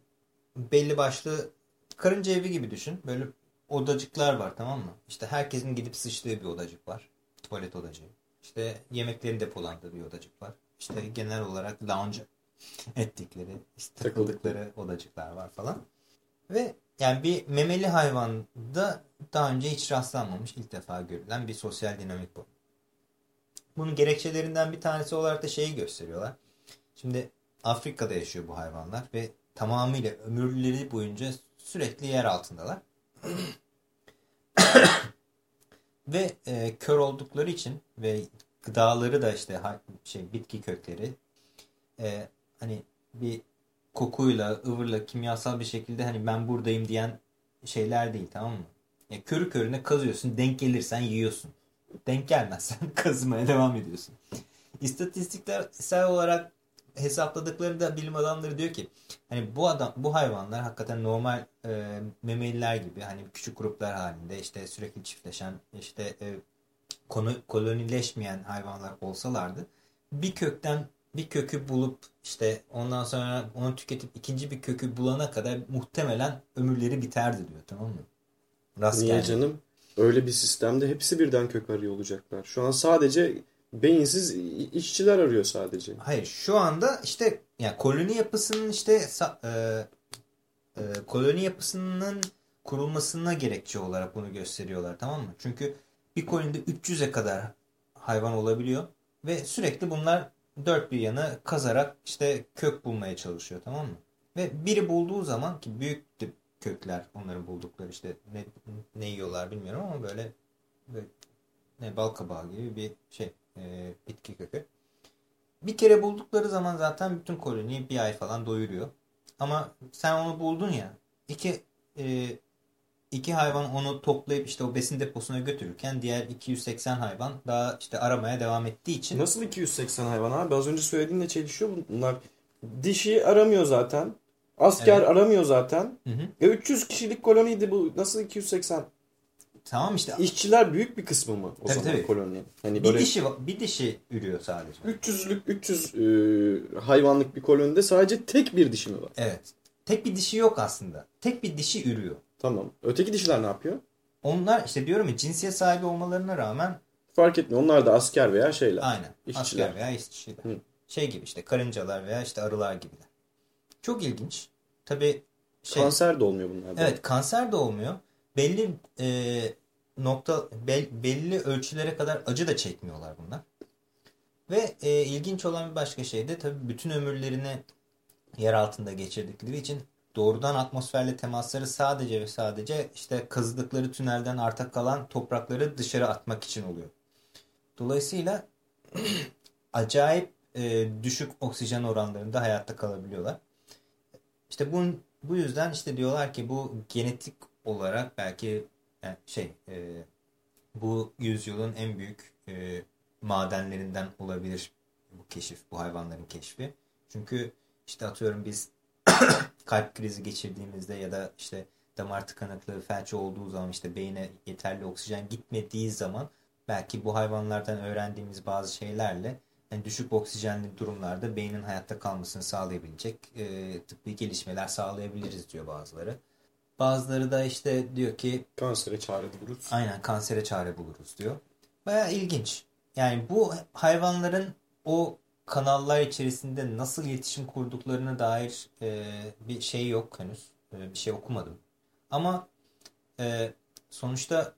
belli başlı karınca evi gibi düşün. Böyle odacıklar var tamam mı? İşte herkesin gidip sıçtığı bir odacık var. Tuvalet odacığı. İşte yemeklerin depolandığı bir odacık var. İşte genel olarak lounge ettikleri, işte takıldıkları odacıklar var falan. Ve yani bir memeli hayvanda daha önce hiç rastlanmamış ilk defa görülen bir sosyal dinamik bu. Bunun gerekçelerinden bir tanesi olarak da şeyi gösteriyorlar. Şimdi Afrika'da yaşıyor bu hayvanlar ve tamamıyla ömürleri boyunca sürekli yer altındalar. Ve e, kör oldukları için ve gıdaları da işte şey bitki kökleri e, hani bir kokuyla, ıvırla, kimyasal bir şekilde hani ben buradayım diyen şeyler değil tamam mı? Ya körü körüne kazıyorsun, denk gelirsen yiyorsun. Denk gelmezsen kazımaya devam ediyorsun. İstatistiksel olarak hesapladıkları da bilim adamları diyor ki hani bu adam bu hayvanlar hakikaten normal e, memeliler gibi hani küçük gruplar halinde işte sürekli çiftleşen işte e, konu kolonileşmeyen hayvanlar olsalardı bir kökten bir kökü bulup işte ondan sonra onu tüketip ikinci bir kökü bulana kadar muhtemelen ömürleri biterdi diyor tamam mı? Rast Niye canım? Öyle bir sistemde hepsi birden kök arıyor olacaklar. Şu an sadece beyinsiz işçiler arıyor sadece. Hayır şu anda işte yani koloni yapısının işte e, e, koloni yapısının kurulmasına gerekçe olarak bunu gösteriyorlar tamam mı? Çünkü bir kolonide 300'e kadar hayvan olabiliyor ve sürekli bunlar dört bir yanı kazarak işte kök bulmaya çalışıyor tamam mı? Ve biri bulduğu zaman ki büyük kökler onların buldukları işte ne, ne yiyorlar bilmiyorum ama böyle, böyle ne bal kabağı gibi bir şey e, bitki kökü. Bir kere buldukları zaman zaten bütün koloniyi bir ay falan doyuruyor. Ama sen onu buldun ya iki e, iki hayvan onu toplayıp işte o besin deposuna götürürken diğer 280 hayvan daha işte aramaya devam ettiği için. Nasıl 280 hayvan abi? Az önce söylediğinle çelişiyor bunlar. Dişi aramıyor zaten. Asker evet. aramıyor zaten. Hı hı. E 300 kişilik koloniydi bu. Nasıl 280? Tamam işte. İşçiler büyük bir kısmı mı o tabii, zaman tabii. koloni? Hani böyle bir dişi bir dişi ürüyor sadece. 300'lük 300 e, hayvanlık bir kolonide sadece tek bir dişi mi var? Evet. Tek bir dişi yok aslında. Tek bir dişi ürüyor. Tamam. Öteki dişiler ne yapıyor? Onlar işte diyorum ya cinsiyet sahibi olmalarına rağmen fark etmiyor. Onlar da asker veya şeyler. Aynen. İşçiler. Asker veya işçiler. Hı. Şey gibi işte karıncalar veya işte arılar gibiler. Çok ilginç. Tabii şey, kanser de olmuyor bunlar. Evet, kanser de olmuyor. Belli e, nokta be, belli ölçülere kadar acı da çekmiyorlar bunlar. Ve e, ilginç olan bir başka şey de tabii bütün ömürlerini yer altında geçirdikleri için doğrudan atmosferle temasları sadece ve sadece işte kazıdıkları tünelden arta kalan toprakları dışarı atmak için oluyor. Dolayısıyla acayip e, düşük oksijen oranlarında hayatta kalabiliyorlar. İşte bu, bu yüzden işte diyorlar ki bu genetik olarak belki yani şey e, bu yüzyılın en büyük e, madenlerinden olabilir bu keşif, bu hayvanların keşfi. Çünkü işte atıyorum biz kalp krizi geçirdiğimizde ya da işte damar tıkanıklığı, felç olduğu zaman işte beyine yeterli oksijen gitmediği zaman belki bu hayvanlardan öğrendiğimiz bazı şeylerle yani düşük oksijenli durumlarda beynin hayatta kalmasını sağlayabilecek e, tıbbi gelişmeler sağlayabiliriz diyor bazıları. Bazıları da işte diyor ki kansere çare buluruz. Aynen kansere çare buluruz diyor. Baya ilginç. Yani bu hayvanların o kanallar içerisinde nasıl iletişim kurduklarına dair e, bir şey yok henüz. E, bir şey okumadım. Ama e, sonuçta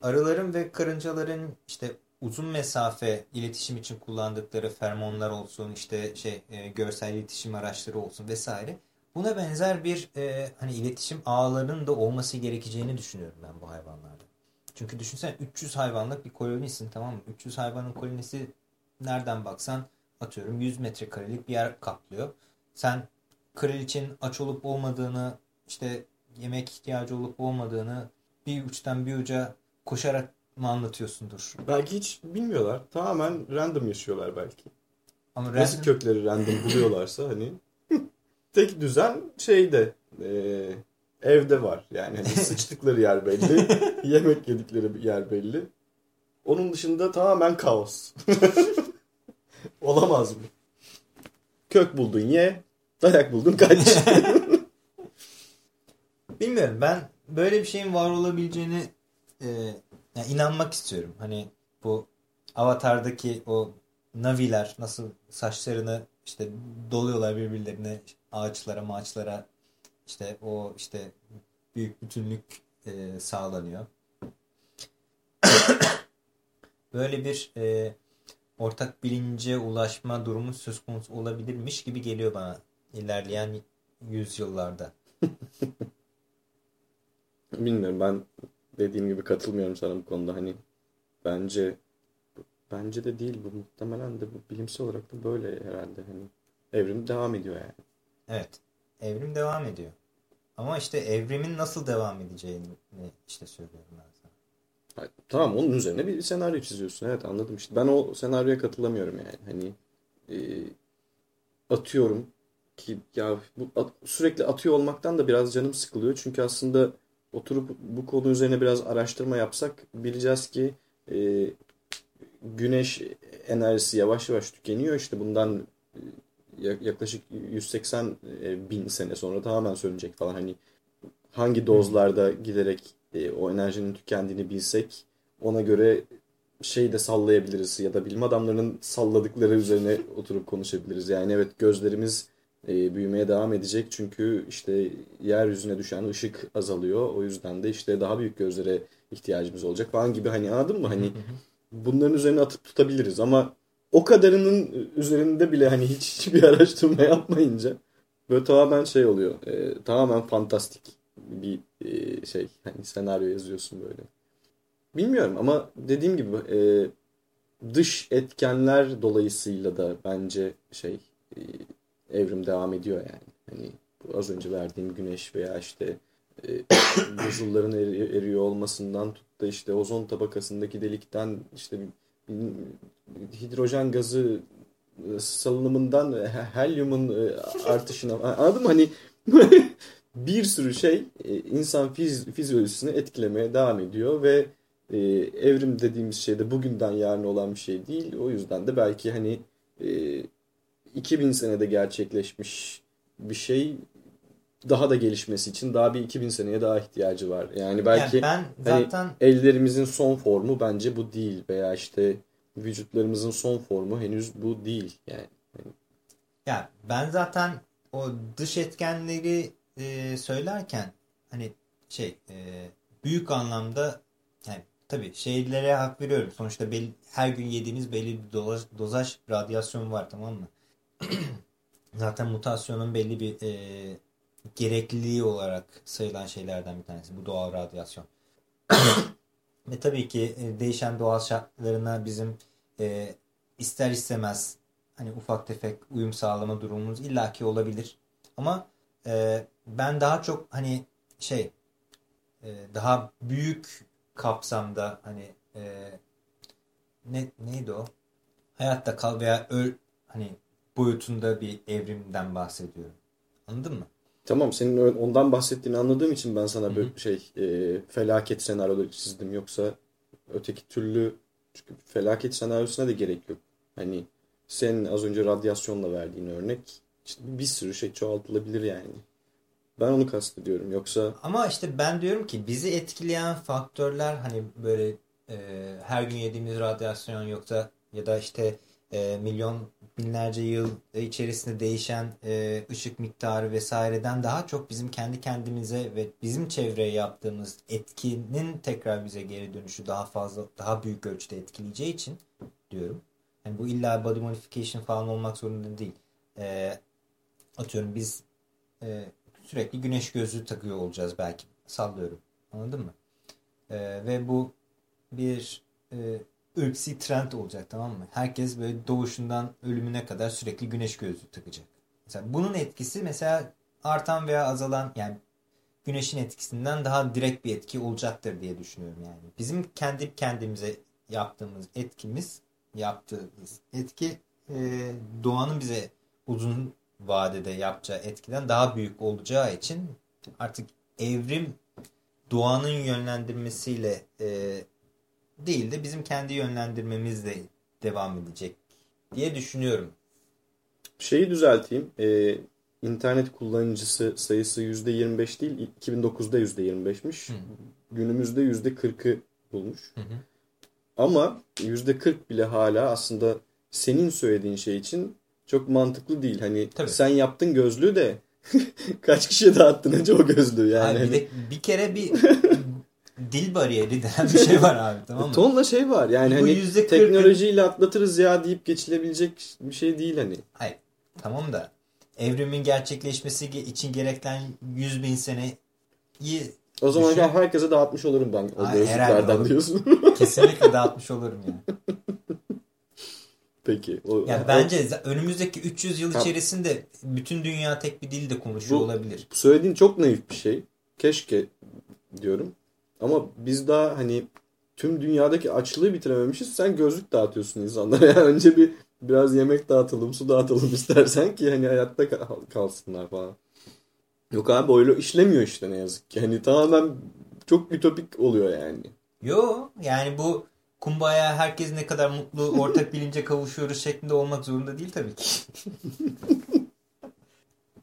arıların ve karıncaların işte uzun mesafe iletişim için kullandıkları fermonlar olsun, işte şey e, görsel iletişim araçları olsun vesaire. Buna benzer bir e, hani iletişim ağlarının da olması gerekeceğini düşünüyorum ben bu hayvanlarda. Çünkü düşünsene 300 hayvanlık bir kolonisin tamam mı? 300 hayvanın kolonisi nereden baksan atıyorum 100 metrekarelik bir yer kaplıyor. Sen kraliçenin aç olup olmadığını işte yemek ihtiyacı olup olmadığını bir uçtan bir uca koşarak mı anlatıyorsundur? Belki hiç bilmiyorlar. Tamamen random yaşıyorlar belki. Ama Nasıl random... kökleri random buluyorlarsa hani tek düzen şeyde e, evde var. Yani hani sıçtıkları yer belli. yemek yedikleri yer belli. Onun dışında tamamen kaos. Olamaz mı? Kök buldun ye, dayak buldun kaç. Bilmiyorum ben böyle bir şeyin var olabileceğini e, yani inanmak istiyorum. Hani bu Avatar'daki o Naviler nasıl saçlarını işte doluyorlar birbirlerine ağaçlara maaçlara işte o işte büyük bütünlük e, sağlanıyor. Böyle bir e, ortak bilince ulaşma durumu söz konusu olabilirmiş gibi geliyor bana ilerleyen yüzyıllarda. Bilmiyorum ben dediğim gibi katılmıyorum sana bu konuda. Hani bence bence de değil bu muhtemelen de bu bilimsel olarak da böyle herhalde hani evrim devam ediyor yani. Evet. Evrim devam ediyor. Ama işte evrimin nasıl devam edeceğini işte söylüyorum ben sana. tamam onun üzerine bir senaryo çiziyorsun. Evet anladım işte. Ben o senaryoya katılamıyorum yani. Hani e, atıyorum ki ya bu at, sürekli atıyor olmaktan da biraz canım sıkılıyor. Çünkü aslında oturup bu konu üzerine biraz araştırma yapsak bileceğiz ki e, güneş enerjisi yavaş yavaş tükeniyor. İşte bundan e, yaklaşık 180 e, bin sene sonra tamamen sönecek falan. Hani hangi dozlarda giderek e, o enerjinin tükendiğini bilsek ona göre şey de sallayabiliriz ya da bilim adamlarının salladıkları üzerine oturup konuşabiliriz. Yani evet gözlerimiz e, büyümeye devam edecek. Çünkü işte yeryüzüne düşen ışık azalıyor. O yüzden de işte daha büyük gözlere ihtiyacımız olacak falan gibi hani anladın mı? Hani bunların üzerine atıp tutabiliriz ama o kadarının üzerinde bile hani hiç hiçbir araştırma yapmayınca böyle tamamen şey oluyor. E, tamamen fantastik bir e, şey. Hani senaryo yazıyorsun böyle. Bilmiyorum ama dediğim gibi e, dış etkenler dolayısıyla da bence şey e, evrim devam ediyor yani. Hani az önce verdiğim güneş veya işte e, buzulların eri, eriyor olmasından tut da işte ozon tabakasındaki delikten işte hidrojen gazı e, salınımından helyumun e, artışına anladın mı? Hani bir sürü şey e, insan fiz fizyolojisini etkilemeye devam ediyor ve e, evrim dediğimiz şey de bugünden yarın olan bir şey değil. O yüzden de belki hani e, 2000 senede gerçekleşmiş bir şey daha da gelişmesi için daha bir 2000 seneye daha ihtiyacı var. Yani belki yani ben hani zaten hani ellerimizin son formu bence bu değil veya işte vücutlarımızın son formu henüz bu değil yani. Ya ben zaten o dış etkenleri e, söylerken hani şey e, büyük anlamda yani tabii şeylere hak veriyorum. Sonuçta belli, her gün yediğimiz belli bir dozaj, dozaj radyasyon var tamam mı? Zaten mutasyonun belli bir e, gerekliliği olarak sayılan şeylerden bir tanesi. Bu doğal radyasyon. Ve tabii ki e, değişen doğal şartlarına bizim e, ister istemez hani ufak tefek uyum sağlama durumumuz illaki olabilir. Ama e, ben daha çok hani şey e, daha büyük kapsamda hani e, ne neydi o? Hayatta kal veya öl hani boyutunda bir evrimden bahsediyorum. Anladın mı? Tamam senin ondan bahsettiğini anladığım için ben sana bir şey e, felaket senaryoları çizdim. Yoksa öteki türlü çünkü felaket senaryosuna da gerek yok. Hani senin az önce radyasyonla verdiğin örnek işte bir sürü şey çoğaltılabilir yani. Ben onu kastediyorum. Yoksa ama işte ben diyorum ki bizi etkileyen faktörler hani böyle e, her gün yediğimiz radyasyon yoksa ya da işte e, milyon binlerce yıl içerisinde değişen e, ışık miktarı vesaireden daha çok bizim kendi kendimize ve bizim çevreye yaptığımız etkinin tekrar bize geri dönüşü daha fazla daha büyük ölçüde etkileyeceği için diyorum. Yani bu illa body modification falan olmak zorunda değil. E, atıyorum biz e, sürekli güneş gözlüğü takıyor olacağız belki. Sallıyorum. Anladın mı? E, ve bu bir e, ırksi trend olacak tamam mı? Herkes böyle doğuşundan ölümüne kadar sürekli güneş gözlüğü takacak. Mesela bunun etkisi mesela artan veya azalan yani güneşin etkisinden daha direkt bir etki olacaktır diye düşünüyorum yani. Bizim kendi kendimize yaptığımız etkimiz yaptığımız etki e, doğanın bize uzun vadede yapacağı etkiden daha büyük olacağı için artık evrim doğanın yönlendirmesiyle e, değil de bizim kendi yönlendirmemizle devam edecek diye düşünüyorum. Şeyi düzelteyim. Ee, internet kullanıcısı sayısı %25 değil 2009'da %25'miş. Hı. Günümüzde %40'ı bulmuş. Hı hı. Ama %40 bile hala aslında senin söylediğin şey için çok mantıklı değil. Hani Tabii. sen yaptın gözlüğü de kaç kişiye dağıttın önce o gözlüğü yani. Abi bir, de, bir kere bir dil bariyeri denen bir şey var abi tamam mı? Tonla şey var yani Bu hani teknolojiyle atlatırız ya deyip geçilebilecek bir şey değil hani. Hayır tamam da evrimin gerçekleşmesi için gereken 100 bin seneyi o zaman düşün. herkese dağıtmış olurum ben o gözlüklerden diyorsun. Kesinlikle dağıtmış olurum yani. Peki. O, yani bence önümüzdeki 300 yıl içerisinde bütün dünya tek bir dilde konuşuyor bu, olabilir. Söylediğin çok naif bir şey. Keşke diyorum. Ama biz daha hani tüm dünyadaki açlığı bitirememişiz. Sen gözlük dağıtıyorsun insanlara. Yani önce bir biraz yemek dağıtalım, su dağıtalım istersen ki hani hayatta kalsınlar falan. Yok abi öyle işlemiyor işte ne yazık ki. Hani tamamen çok ütopik oluyor yani. Yo yani bu kumbaya herkes ne kadar mutlu ortak bilince kavuşuyoruz şeklinde olmak zorunda değil tabii ki.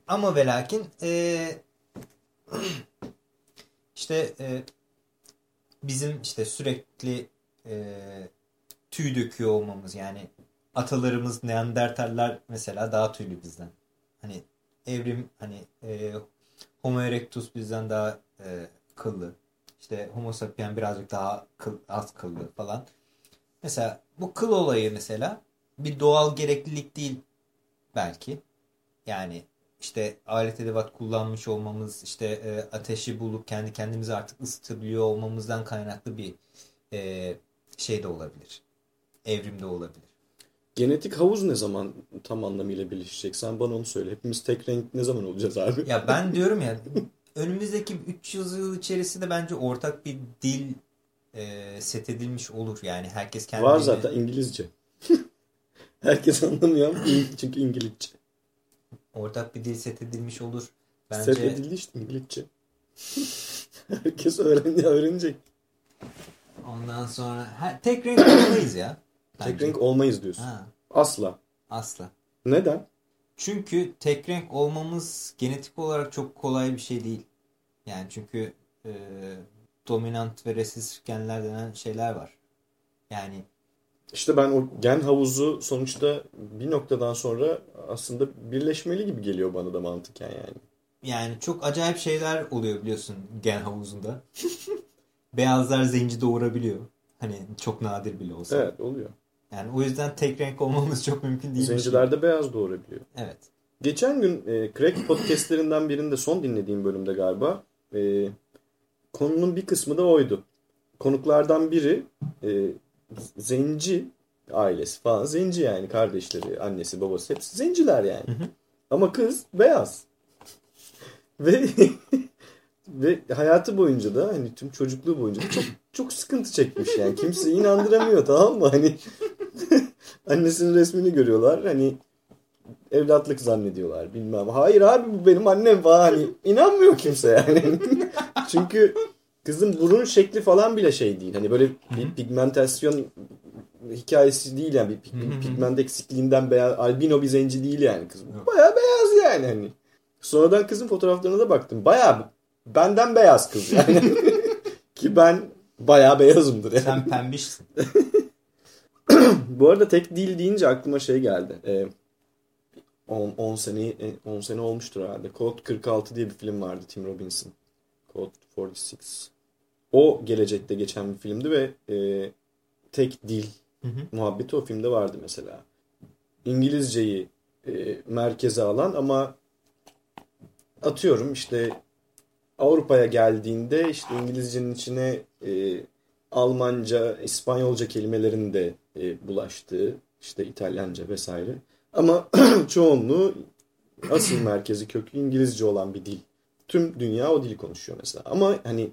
Ama ve lakin e, işte e, bizim işte sürekli e, tüy döküyor olmamız yani atalarımız Neandertaller mesela daha tüylü bizden. Hani evrim hani e, Homo erectus bizden daha e, kıllı. İşte homo sapien birazcık daha kıl, az kıllı falan. Mesela bu kıl olayı mesela bir doğal gereklilik değil belki. Yani işte alet edevat kullanmış olmamız, işte e, ateşi bulup kendi kendimizi artık ısıtabiliyor olmamızdan kaynaklı bir e, şey de olabilir. Evrimde olabilir. Genetik havuz ne zaman tam anlamıyla birleşecek? Sen bana onu söyle. Hepimiz tek renk ne zaman olacağız abi? Ya ben diyorum ya önümüzdeki 300 yıl içerisinde bence ortak bir dil e, set edilmiş olur. Yani herkes kendi Var zaten İngilizce. herkes anlamıyor çünkü İngilizce. Ortak bir dil set edilmiş olur. Bence... Set edildi işte İngilizce. herkes öğren öğrenecek. Ondan sonra ha, tek renk olmayız ya. Bence. Tek renk olmayız diyorsun. Ha. Asla. Asla. Neden? Çünkü tek renk olmamız genetik olarak çok kolay bir şey değil. Yani çünkü e, dominant ve resesif genler denen şeyler var. Yani işte ben o gen havuzu sonuçta bir noktadan sonra aslında birleşmeli gibi geliyor bana da mantıken yani. Yani çok acayip şeyler oluyor biliyorsun gen havuzunda. Beyazlar zenci doğurabiliyor. Hani çok nadir bile olsa. Evet oluyor. Yani o yüzden tek renk olmamız çok mümkün değil. Zencilerde şey. beyaz doğurabiliyor. Evet. Geçen gün e, Crack podcastlerinden birinde son dinlediğim bölümde galiba e, konunun bir kısmı da oydu. Konuklardan biri e, zenci ailesi falan. Zenci yani kardeşleri, annesi, babası hepsi zenciler yani. Hı hı. Ama kız beyaz. Ve ve hayatı boyunca da hani tüm çocukluğu boyunca da çok çok sıkıntı çekmiş yani. Kimse inandıramıyor tamam mı? Hani annesinin resmini görüyorlar. Hani evlatlık zannediyorlar bilmem. Hayır abi bu benim annem falan. Hani inanmıyor kimse yani. Çünkü kızın burun şekli falan bile şey değil. Hani böyle bir pigmentasyon hikayesi değil yani. Bir pigment eksikliğinden beyaz, albino bir zenci değil yani kız. Baya beyaz yani hani. Sonradan kızın fotoğraflarına da baktım. Baya benden beyaz kız yani. Ki ben baya beyazımdır yani. Sen pembişsin. Bu arada tek dil deyince aklıma şey geldi. Ee, 10, 10 sene 10 sene olmuştur herhalde. Code 46 diye bir film vardı Tim Robbins'in. Code 46. O gelecekte geçen bir filmdi ve e, tek dil hı hı. muhabbeti o filmde vardı mesela. İngilizceyi e, merkeze alan ama atıyorum işte Avrupa'ya geldiğinde işte İngilizcenin içine e, Almanca, İspanyolca kelimelerin de e, bulaştığı işte İtalyanca vesaire. Ama çoğunluğu asıl merkezi kökü İngilizce olan bir dil. Tüm dünya o dili konuşuyor mesela. Ama hani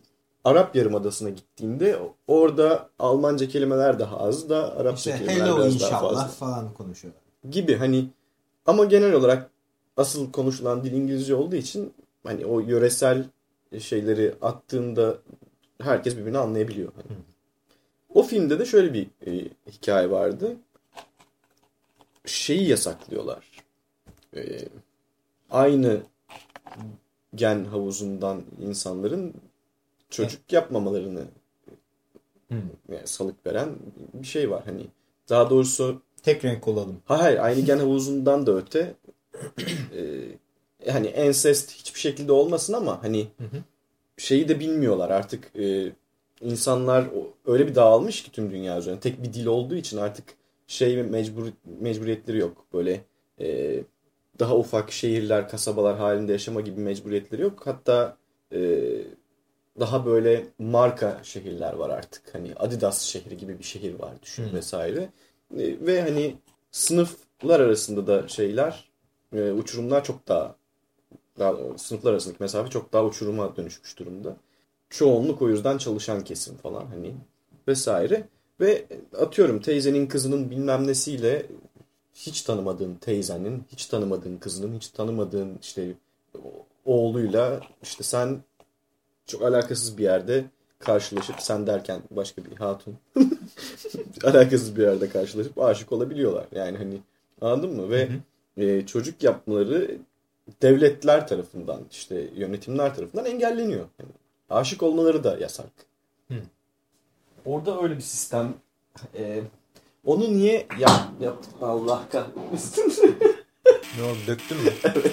Arap Yarımadası'na gittiğinde orada Almanca kelimeler daha az da Arapça işte kelimeler hello biraz daha fazla. falan konuşuyorlar. Gibi hani ama genel olarak asıl konuşulan dil İngilizce olduğu için hani o yöresel şeyleri attığında herkes birbirini anlayabiliyor. Hani. O filmde de şöyle bir e, hikaye vardı. Şeyi yasaklıyorlar. E, aynı gen havuzundan insanların çocuk evet. yapmamalarını hmm. yani salık veren bir şey var. Hani daha doğrusu tek renk olalım. Hayır, aynı gen havuzundan da öte e, hani ensest hiçbir şekilde olmasın ama hani hı hı. şeyi de bilmiyorlar artık e, insanlar öyle bir dağılmış ki tüm dünya üzerinde. Tek bir dil olduğu için artık şey mecbur, mecburiyetleri yok. Böyle e, daha ufak şehirler, kasabalar halinde yaşama gibi mecburiyetleri yok. Hatta e, daha böyle marka şehirler var artık. Hani Adidas şehri gibi bir şehir var düşün hmm. vesaire. E, ve hani sınıflar arasında da şeyler, e, uçurumlar çok daha, daha sınıflar arasındaki mesafe çok daha uçuruma dönüşmüş durumda çoğunluk o yüzden çalışan kesim falan hani vesaire. Ve atıyorum teyzenin kızının bilmem nesiyle hiç tanımadığın teyzenin, hiç tanımadığın kızının, hiç tanımadığın işte oğluyla işte sen çok alakasız bir yerde karşılaşıp sen derken başka bir hatun alakasız bir yerde karşılaşıp aşık olabiliyorlar. Yani hani anladın mı? Ve hı hı. E, çocuk yapmaları devletler tarafından işte yönetimler tarafından engelleniyor. Yani aşık olmaları da yasak. Hmm. Orada öyle bir sistem. Ee, onu niye yap, yap Allah kahretsin. ne oldu döktün mü? evet.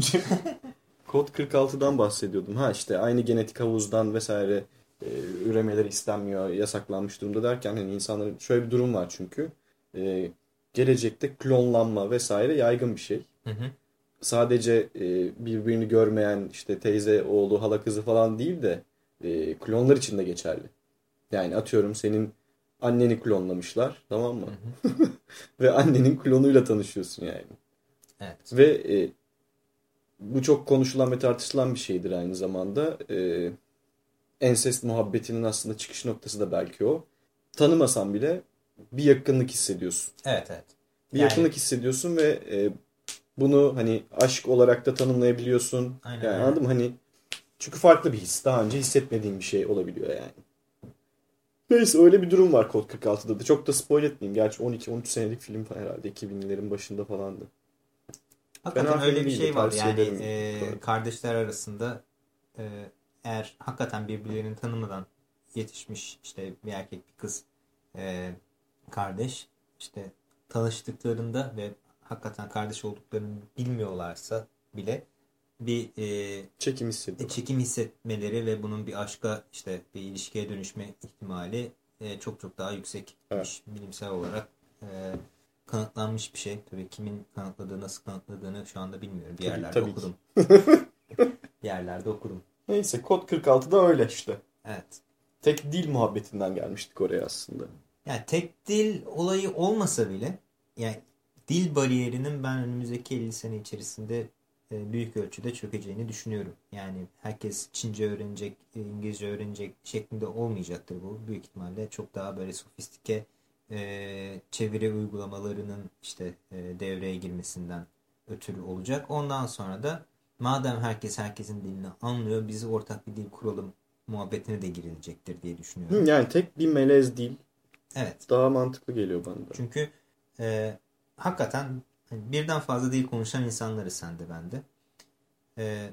Önce Kod 46'dan bahsediyordum. Ha işte aynı genetik havuzdan vesaire e, üremeleri istenmiyor, yasaklanmış durumda derken hani insanların şöyle bir durum var çünkü. E, gelecekte klonlanma vesaire yaygın bir şey. Hı hı. Sadece e, birbirini görmeyen işte teyze, oğlu, hala kızı falan değil de e, klonlar için de geçerli. Yani atıyorum senin anneni klonlamışlar tamam mı? Ve annenin klonuyla tanışıyorsun yani. Evet. Ve e, bu çok konuşulan ve tartışılan bir şeydir aynı zamanda. E, ensest muhabbetinin aslında çıkış noktası da belki o. Tanımasan bile bir yakınlık hissediyorsun. Evet evet. Bir Yani- yakınlık hissediyorsun ve e, bunu hani aşk olarak da tanımlayabiliyorsun. Aynen yani anladın mı? Hani çünkü farklı bir his. Daha önce hissetmediğin bir şey olabiliyor yani. Neyse öyle bir durum var Kod 46'da da. Çok da spoil etmeyeyim. Gerçi 12-13 senelik film herhalde. 2000'lerin başında falandı. Hakikaten Fena öyle bir şey var. Yani e, kardeşler arasında e, eğer hakikaten birbirlerini tanımadan yetişmiş işte bir erkek bir kız e, kardeş işte tanıştıklarında ve hakikaten kardeş olduklarını bilmiyorlarsa bile bir e, Çekim hissediyor. çekim hissetmeleri ve bunun bir aşka işte bir ilişkiye dönüşme ihtimali e, çok çok daha yüksek Evet. bilimsel olarak e, kanıtlanmış bir şey. Tabii kimin kanıtladığı, nasıl kanıtladığını şu anda bilmiyorum. Bir Tabii- yerlerde tabii ki. okudum. bir yerlerde okudum. Neyse Kod 46'da öyle işte. Evet. Tek dil muhabbetinden gelmiştik oraya aslında. Yani tek dil olayı olmasa bile yani dil bariyerinin ben önümüzdeki 50 sene içerisinde e, büyük ölçüde çökeceğini düşünüyorum. Yani herkes Çince öğrenecek, e, İngilizce öğrenecek şeklinde olmayacaktır bu. Büyük ihtimalle çok daha böyle sofistike e, çeviri uygulamalarının işte e, devreye girmesinden ötürü olacak. Ondan sonra da madem herkes herkesin dilini anlıyor, bizi ortak bir dil kuralım muhabbetine de girilecektir diye düşünüyorum. Yani tek bir melez değil. Evet. Daha mantıklı geliyor bana. Çünkü e, hakikaten hani birden fazla dil konuşan insanları sende bende. E,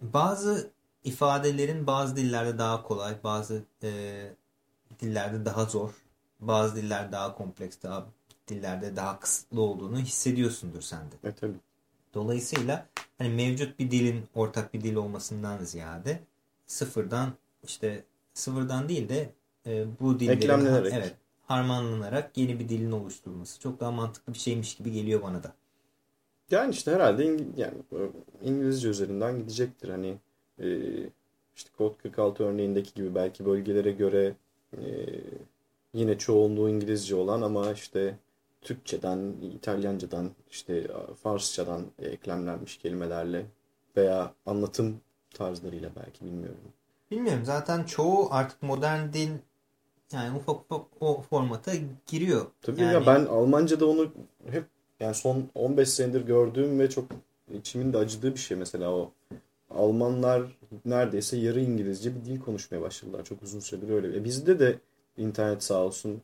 bazı ifadelerin bazı dillerde daha kolay, bazı e, dillerde daha zor. Bazı diller daha kompleks, daha dillerde daha kısıtlı olduğunu hissediyorsundur sen de. E tabii. Dolayısıyla hani mevcut bir dilin ortak bir dil olmasından ziyade sıfırdan işte sıfırdan değil de e, bu dillerin evet, harmanlanarak yeni bir dilin oluşturulması çok daha mantıklı bir şeymiş gibi geliyor bana da. Yani işte herhalde İng- yani e, İngilizce üzerinden gidecektir. Hani e, işte Kod 46 örneğindeki gibi belki bölgelere göre e, yine çoğunluğu İngilizce olan ama işte Türkçeden, İtalyancadan, işte Farsçadan eklemlenmiş kelimelerle veya anlatım tarzlarıyla belki bilmiyorum. Bilmiyorum zaten çoğu artık modern dil yani ufak ufak o formata giriyor. Tabii yani, ya ben Almanca'da onu hep yani son 15 senedir gördüğüm ve çok içimin de acıdığı bir şey mesela o. Almanlar neredeyse yarı İngilizce bir dil konuşmaya başladılar. Çok uzun süredir öyle. E bizde de internet sağ olsun.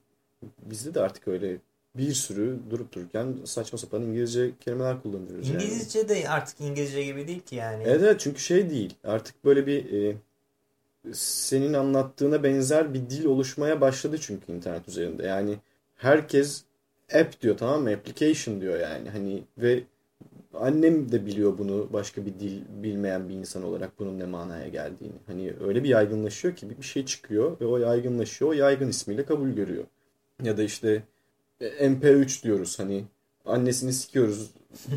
Bizde de artık öyle bir sürü durup dururken saçma sapan İngilizce kelimeler kullanıyoruz. yani. İngilizce de artık İngilizce gibi değil ki yani. Evet evet çünkü şey değil. Artık böyle bir e, senin anlattığına benzer bir dil oluşmaya başladı çünkü internet üzerinde. Yani herkes app diyor tamam mı? Application diyor yani. Hani ve annem de biliyor bunu başka bir dil bilmeyen bir insan olarak bunun ne manaya geldiğini. Hani öyle bir yaygınlaşıyor ki bir şey çıkıyor ve o yaygınlaşıyor. O yaygın ismiyle kabul görüyor. Ya da işte e, MP3 diyoruz hani annesini sikiyoruz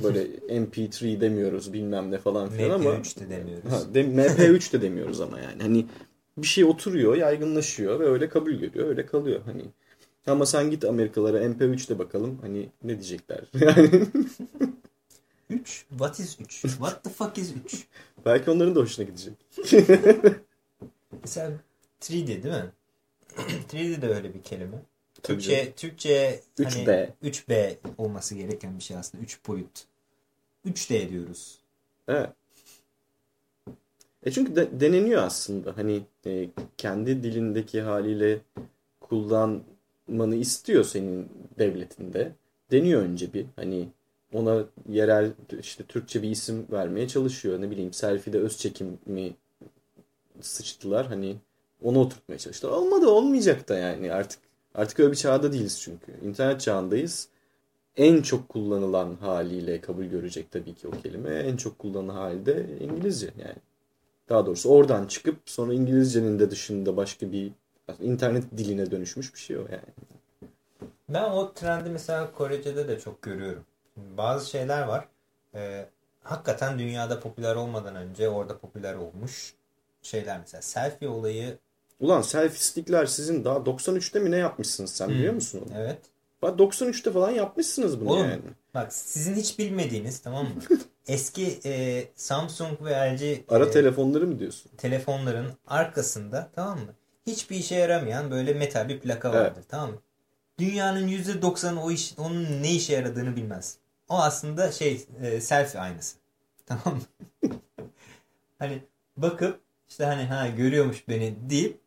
böyle MP3 demiyoruz bilmem ne falan filan ama MP3 de demiyoruz. Ha, de, MP3 de demiyoruz ama yani. Hani bir şey oturuyor, yaygınlaşıyor ve öyle kabul görüyor, öyle kalıyor. Hani ama sen git Amerikalara MP3 de bakalım. Hani ne diyecekler? Yani 3. What is 3? What the fuck is 3? belki onların da hoşuna gidecek. Mesela 3D değil mi? 3D de öyle bir kelime. Tabii Türkçe, Türkçe 3B. Hani 3B olması gereken bir şey aslında. 3 boyut. 3D diyoruz. Evet. E çünkü de, deneniyor aslında. Hani e, kendi dilindeki haliyle kullanmanı istiyor senin devletinde. Deniyor önce bir. Hani ona yerel işte Türkçe bir isim vermeye çalışıyor. Ne bileyim selfie'de öz çekimi sıçtılar. Hani onu oturtmaya çalıştılar. Olmadı olmayacak da yani artık. Artık öyle bir çağda değiliz çünkü. İnternet çağındayız. En çok kullanılan haliyle kabul görecek tabii ki o kelime. En çok kullanılan hali de İngilizce yani. Daha doğrusu oradan çıkıp sonra İngilizcenin de dışında başka bir internet diline dönüşmüş bir şey o yani. Ben o trendi mesela Korece'de de çok görüyorum. Bazı şeyler var. e, hakikaten dünyada popüler olmadan önce orada popüler olmuş şeyler mesela. Selfie olayı. Ulan selfie stickler sizin daha 93'te mi ne yapmışsınız sen biliyor musun onu? Evet. Bak 93'te falan yapmışsınız bunu Oğlum yani. bak sizin hiç bilmediğiniz tamam mı? Eski e, Samsung ve LG Ara e, telefonları mı diyorsun? telefonların arkasında tamam mı? Hiçbir işe yaramayan böyle metal bir plaka Evet. vardır tamam mı? Dünyanın %90'ı o iş, onun ne işe yaradığını bilmez. O aslında şey e, selfie aynası. Tamam mı? hani bakıp işte hani ha görüyormuş beni deyip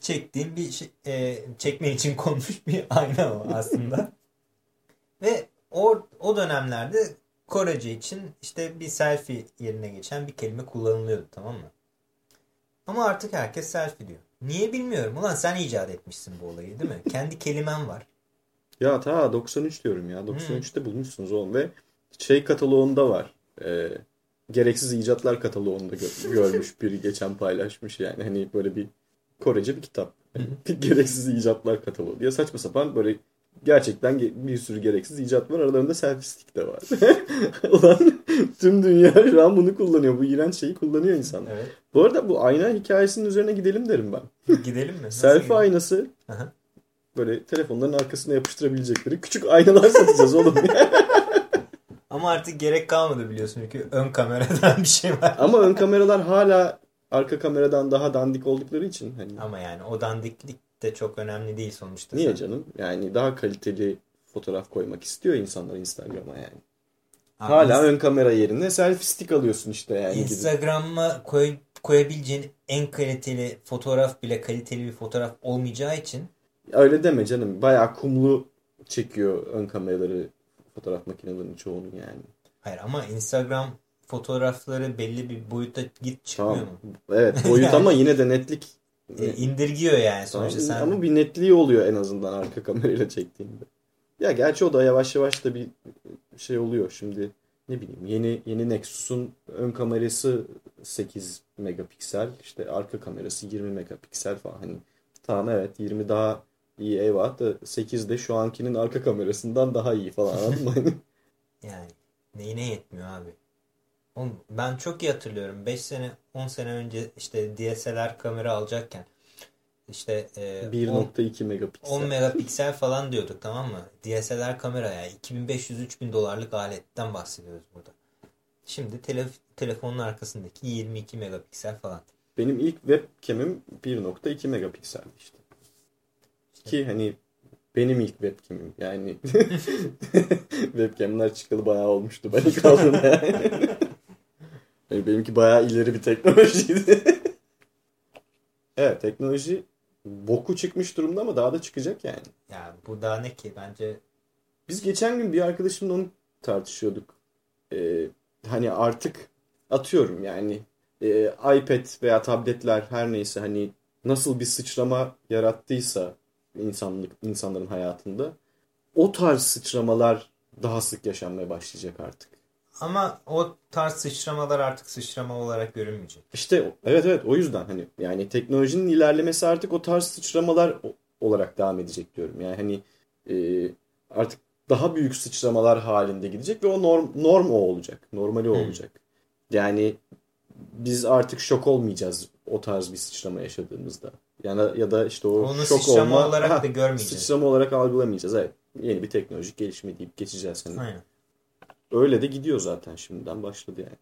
çektiğim bir şey, e, çekme için konmuş bir ayna o aslında. Ve o, o dönemlerde Korece için işte bir selfie yerine geçen bir kelime kullanılıyordu tamam mı? Ama artık herkes selfie diyor. Niye bilmiyorum. Ulan sen icat etmişsin bu olayı değil mi? Kendi kelimen var. Ya ta 93 diyorum ya. 93'te bulmuşsunuz oğlum ve şey kataloğunda var. Ee, gereksiz icatlar kataloğunda gö- görmüş biri geçen paylaşmış yani. Hani böyle bir Korece bir kitap. gereksiz icatlar kataloğu diye saçma sapan böyle gerçekten ge- bir sürü gereksiz icat var. Aralarında selfie stick de var. Ulan tüm dünya şu an bunu kullanıyor. Bu iğrenç şeyi kullanıyor insan. Evet. Bu arada bu ayna hikayesinin üzerine gidelim derim ben. Gidelim mi? Nasıl Selfie gidelim? aynası Aha. Böyle telefonların arkasına yapıştırabilecekleri küçük aynalar satacağız oğlum. Ama artık gerek kalmadı biliyorsun çünkü ön kameradan bir şey var. Ama ön kameralar hala arka kameradan daha dandik oldukları için hani Ama yani o dandiklik de çok önemli değil sonuçta. niye Sen- canım? Yani daha kaliteli fotoğraf koymak istiyor insanlar Instagram'a yani. Hala ön kamera yerine selfie stick alıyorsun işte yani. Instagram'a koy, koyabileceğin en kaliteli fotoğraf bile kaliteli bir fotoğraf olmayacağı için Öyle deme canım. Bayağı kumlu çekiyor ön kameraları fotoğraf makinelerinin çoğunu yani. hayır ama Instagram fotoğrafları belli bir boyutta git çıkmıyor Tamam. mu? Evet boyut ama yine de netlik e, indirgiyor yani Tamam, sonuçta sen. Ama bir netliği oluyor en azından arka kamerayla çektiğinde. Ya gerçi o da yavaş yavaş da bir şey oluyor. Şimdi ne bileyim yeni yeni Nexus'un ön kamerası 8 megapiksel işte arka kamerası 20 megapiksel falan hani tamam evet 20 daha iyi eyvah da 8 de şu ankinin arka kamerasından daha iyi falan anladın mı? Yani neyine yetmiyor abi. Oğlum, ben çok iyi hatırlıyorum. 5 sene 10 sene önce işte DSLR kamera alacakken işte e, 10 1.2 megapiksel. 10 megapiksel falan diyorduk tamam mı? DSLR kamera ya 2500-3000 dolarlık aletten bahsediyoruz burada. Şimdi tele, telefonun arkasındaki 22 megapiksel falan. Benim ilk webcam'im 1.2 megapikseldi işte. Ki hani benim ilk webcam'im yani webcam'ler çıkalı bayağı olmuştu ben ilk aldığımda yani. Yani benimki bayağı ileri bir teknolojiydi. evet teknoloji boku çıkmış durumda ama daha da çıkacak yani. Ya bu daha ne ki bence Biz geçen gün bir arkadaşımla onu tartışıyorduk. Ee, hani artık atıyorum yani e, iPad veya tabletler her neyse hani nasıl bir sıçrama yarattıysa insanlık insanların hayatında o tarz sıçramalar daha sık yaşanmaya başlayacak artık. ama o tarz sıçramalar artık sıçrama olarak görünmeyecek. İşte evet evet o yüzden hani yani teknolojinin ilerlemesi artık o tarz sıçramalar olarak devam edecek diyorum. Yani hani e, artık daha büyük sıçramalar halinde gidecek ve o norm, norm o olacak. Normali o olacak. Yani biz artık şok olmayacağız o tarz bir sıçrama yaşadığımızda. Yani ya da işte o Onu şok sıçrama olma olarak Ha, da görmeyeceğiz. sıçrama olarak algılamayacağız. Evet. Yeni bir teknolojik gelişme deyip geçeceğiz. Hani Aynen. öyle de gidiyor zaten şimdiden başladı yani.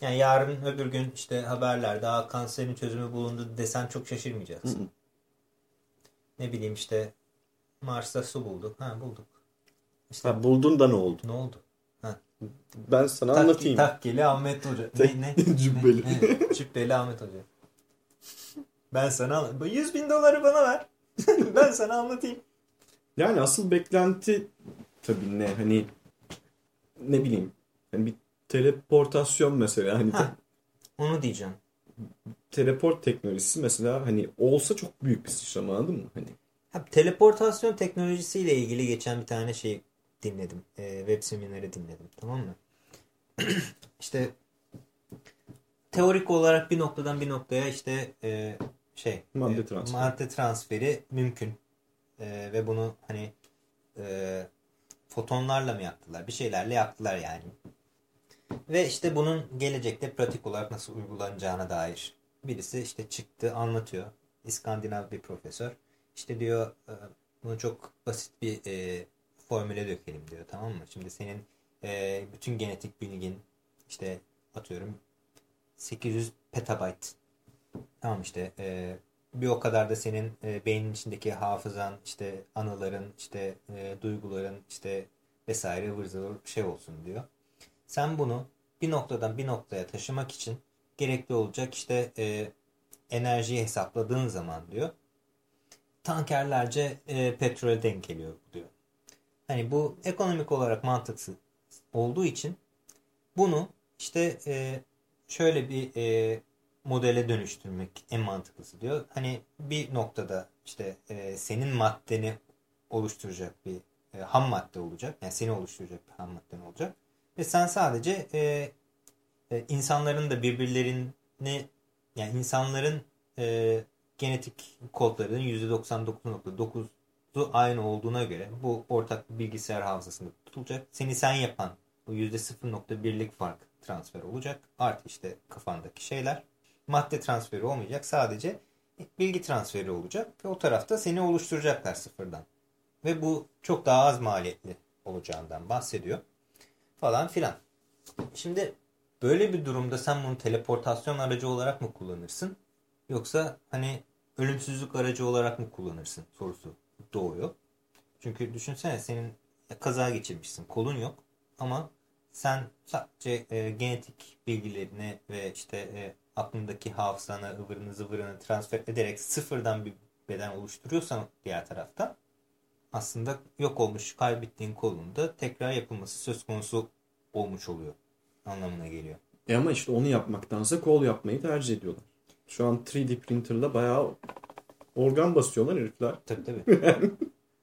Yani yarın öbür gün işte haberlerde Aa, kanserin çözümü bulundu desen çok şaşırmayacaksın. Hı hı. Ne bileyim işte Mars'ta su bulduk. Ha bulduk. İşte Ha, buldun da ne oldu? ne oldu? Ben sana Tak, anlatayım. takkeli Ahmet Hoca. Ne, ne? Cübbeli. Ne? Evet, Cübbeli Ahmet Hoca. Ben sana al- Bu 100 bin doları bana ver. ben sana anlatayım. Yani asıl beklenti tabii ne hani ne bileyim hani bir teleportasyon mesela hani Ha. Onu diyeceğim. teleport teknolojisi mesela hani olsa çok büyük bir sıçrama anladın mı? Hani Ha, teleportasyon teknolojisiyle ilgili geçen bir tane şey dinledim. Ee, web semineri dinledim. Tamam mı? işte teorik olarak bir noktadan bir noktaya işte e, şey Madde e, transferi. madde transferi mümkün. E, ve bunu hani e, fotonlarla mı yaptılar? Bir şeylerle yaptılar yani. Ve işte bunun gelecekte pratik olarak nasıl uygulanacağına dair birisi işte çıktı anlatıyor. İskandinav bir profesör. İşte diyor e, bunu çok basit bir e, formüle dökelim diyor tamam mı? Şimdi senin e, bütün genetik bilgin işte atıyorum 800 petabayt. Tamam işte e, bir o kadar da senin e, beynin içindeki hafızan işte anıların işte e, duyguların işte vesaire ıvır zıvır şey olsun diyor. Sen bunu bir noktadan bir noktaya taşımak için gerekli olacak işte e, enerjiyi hesapladığın zaman diyor tankerlerce e, petrol denk geliyor diyor. Hani bu ekonomik olarak mantıksız olduğu için bunu işte e, şöyle bir e, modele dönüştürmek en mantıklısı diyor. Hani bir noktada işte e, senin maddeni oluşturacak bir e, ham madde olacak. Yani seni oluşturacak bir ham madden olacak. Ve sen sadece e, e, insanların da birbirlerini yani insanların e, genetik kodlarının %99.9'u aynı olduğuna göre bu ortak bilgisayar hafızasında tutulacak. Seni sen yapan o %0.1'lik fark transfer olacak. Artı işte kafandaki şeyler. Madde transferi olmayacak. Sadece bilgi transferi olacak. Ve o tarafta seni oluşturacaklar sıfırdan. Ve bu çok daha az maliyetli olacağından bahsediyor. Falan filan. Şimdi böyle bir durumda sen bunu teleportasyon aracı olarak mı kullanırsın? Yoksa hani ölümsüzlük aracı olarak mı kullanırsın sorusu doğuyor. Çünkü düşünsene senin kaza geçirmişsin. Kolun yok ama sen sadece e, genetik bilgilerini ve işte e, aklındaki hafızanı, ıvırını zıvırını transfer ederek sıfırdan bir beden oluşturuyorsan diğer tarafta aslında yok olmuş, kaybettiğin kolun da tekrar yapılması söz konusu olmuş oluyor anlamına geliyor. E ama işte onu yapmaktansa kol yapmayı tercih ediyorlar. Şu an 3D printer'la bayağı organ basıyorlar herifler. Tabii tabii.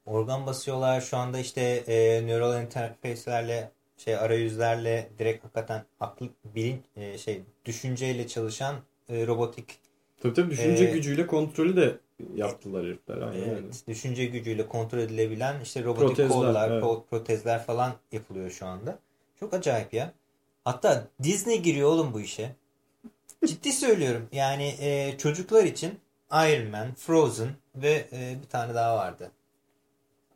Organ basıyorlar. Şu anda işte e, neural interface'lerle şey arayüzlerle direkt hakikaten aklı bilinç e, şey düşünceyle çalışan e, robotik Tabii tabii düşünce Ee, gücüyle kontrolü de yaptılar herifler. Aynen öyle. evet, düşünce gücüyle kontrol edilebilen işte robotik Protezler, kollar, evet. pro- protezler falan yapılıyor şu anda. Çok acayip ya. Hatta Disney giriyor oğlum bu işe. Ciddi söylüyorum. Yani e, çocuklar için Iron Man, Frozen ve e, bir tane daha vardı.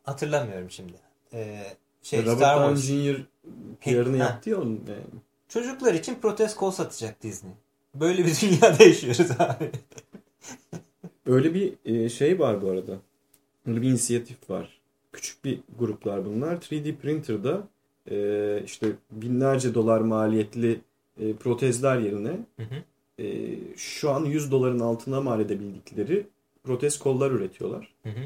Hatırlamıyorum şimdi. E, şey Robert Star Downey Wars. Jr. yarını Ha. yaptı ya onun. Yani. Çocuklar için protez kol satacak Disney. Böyle bir dünyada yaşıyoruz abi. Öyle bir e, şey var bu arada. Öyle bir inisiyatif var. Küçük bir gruplar bunlar. 3D printer'da e, işte binlerce dolar maliyetli e, protezler yerine Hı hı. şu an 100 doların altına mal edebildikleri protez kollar üretiyorlar. Hı hı.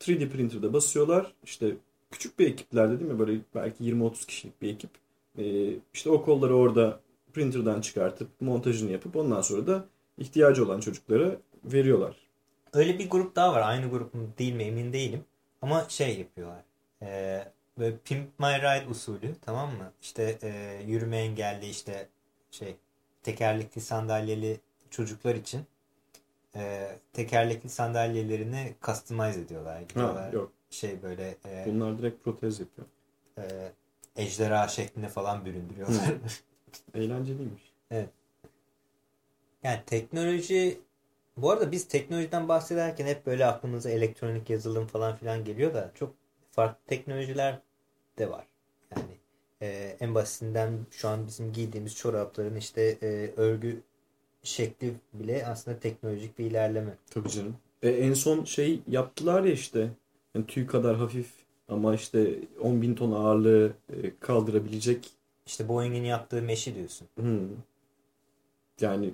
3D printer'da basıyorlar. İşte küçük bir ekiplerde değil mi? Böyle belki 20-30 kişilik bir ekip. E, işte o kolları orada printer'dan çıkartıp montajını yapıp ondan sonra da ihtiyacı olan çocuklara veriyorlar. Öyle bir grup daha var. Aynı grup mu değil mi emin değilim. Ama şey yapıyorlar. Ee, böyle Pimp My Ride usulü tamam mı? İşte e, yürüme engelli işte şey tekerlekli sandalyeli çocuklar için e, tekerlekli sandalyelerini customize ediyorlar. Ha, yok. Şey böyle e, Bunlar direkt protez yapıyor. e, ejderha şeklinde falan büründürüyorlar. Eğlenceliymiş. Yani teknoloji bu arada biz teknolojiden bahsederken hep böyle aklımıza elektronik yazılım falan filan geliyor da çok farklı teknolojiler de var. Yani e, en basitinden şu an bizim giydiğimiz çorapların işte e, örgü şekli bile aslında teknolojik bir ilerleme. Tabii canım. E, en son şey yaptılar ya işte. Yani tüy kadar hafif ama işte 10 bin ton ağırlığı e, kaldırabilecek. İşte Boeing'in yaptığı meşi diyorsun. Hmm. Yani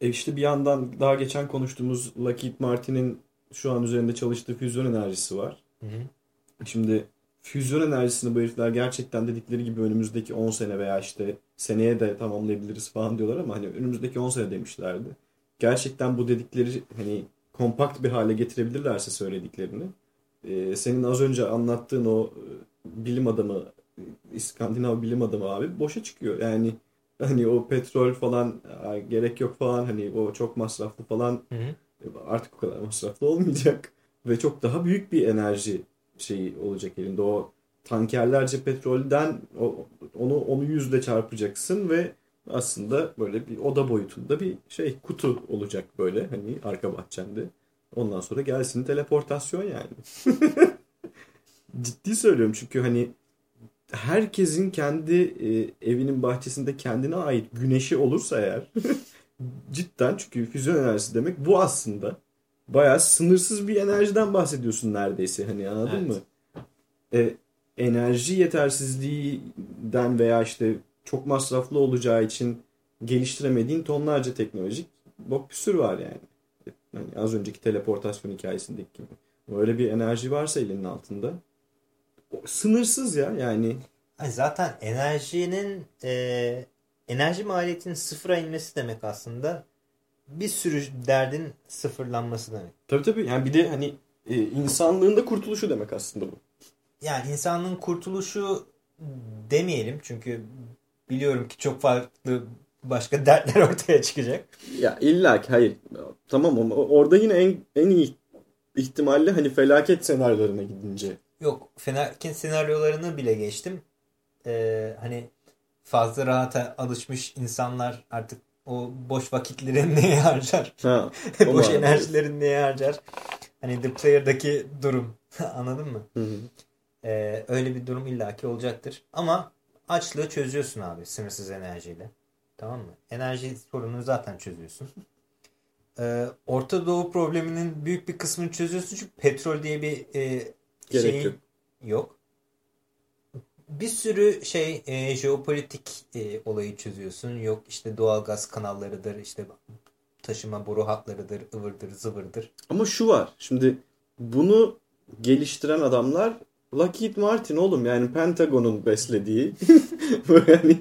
e, işte bir yandan daha geçen konuştuğumuz Lockheed Martin'in şu an üzerinde çalıştığı füzyon enerjisi var. Hı hı. Şimdi füzyon enerjisini bu herifler gerçekten dedikleri gibi önümüzdeki 10 sene veya işte seneye de tamamlayabiliriz falan diyorlar ama hani önümüzdeki 10 sene demişlerdi. Gerçekten bu dedikleri hani kompakt bir hale getirebilirlerse söylediklerini e, senin az önce anlattığın o e, bilim adamı İskandinav bilim adamı abi boşa çıkıyor. Yani hani o petrol falan "Aa, gerek yok falan hani o çok masraflı falan Hı hı. artık o kadar masraflı olmayacak ve çok daha büyük bir enerji şeyi olacak elinde. O tankerlerce petrolden onu onu yüzle çarpacaksın ve aslında böyle bir oda boyutunda bir şey kutu olacak böyle hani arka bahçende. Ondan sonra gelsin teleportasyon yani. Ciddi söylüyorum çünkü hani herkesin kendi e, evinin bahçesinde kendine ait güneşi olursa eğer cidden çünkü füzyon enerjisi demek bu aslında. Bayağı sınırsız bir enerjiden bahsediyorsun neredeyse hani anladın Evet. mı? E, enerji yetersizliğinden veya işte çok masraflı olacağı için geliştiremediğin tonlarca teknolojik bok püsür var yani. Hani az önceki teleportasyon hikayesindeki gibi. Öyle bir enerji varsa elinin altında sınırsız ya yani. Zaten enerjinin e, enerji maliyetinin sıfıra inmesi demek aslında bir sürü derdin sıfırlanması demek. Tabii tabii yani bir de hani e, insanlığın da kurtuluşu demek aslında bu. Yani insanlığın kurtuluşu demeyelim çünkü biliyorum ki çok farklı başka dertler ortaya çıkacak. Ya illa ki hayır. Tamam ama orada yine en, en iyi ihtimalle hani felaket senaryolarına gidince. Yok felaket senaryolarını bile geçtim. Ee, hani fazla rahata alışmış insanlar artık o boş vakitlerini neye harcar? Ha, boş enerjilerini neye harcar? Hani The Player'daki durum. Anladın mı? Hı hı. Ee, öyle bir durum illaki olacaktır. Ama açlığı çözüyorsun abi sınırsız enerjiyle. Tamam mı? Enerji sorununu zaten çözüyorsun. Ee, Orta Doğu probleminin büyük bir kısmını çözüyorsun çünkü petrol diye bir e, şeyin yok. yok. Bir sürü şey e, jeopolitik e, olayı çözüyorsun. Yok işte doğalgaz kanallarıdır, işte taşıma boru hatlarıdır, ıvırdır, zıvırdır. Ama şu var. Şimdi bunu geliştiren adamlar Lockheed Martin oğlum yani Pentagon'un beslediği böyle hani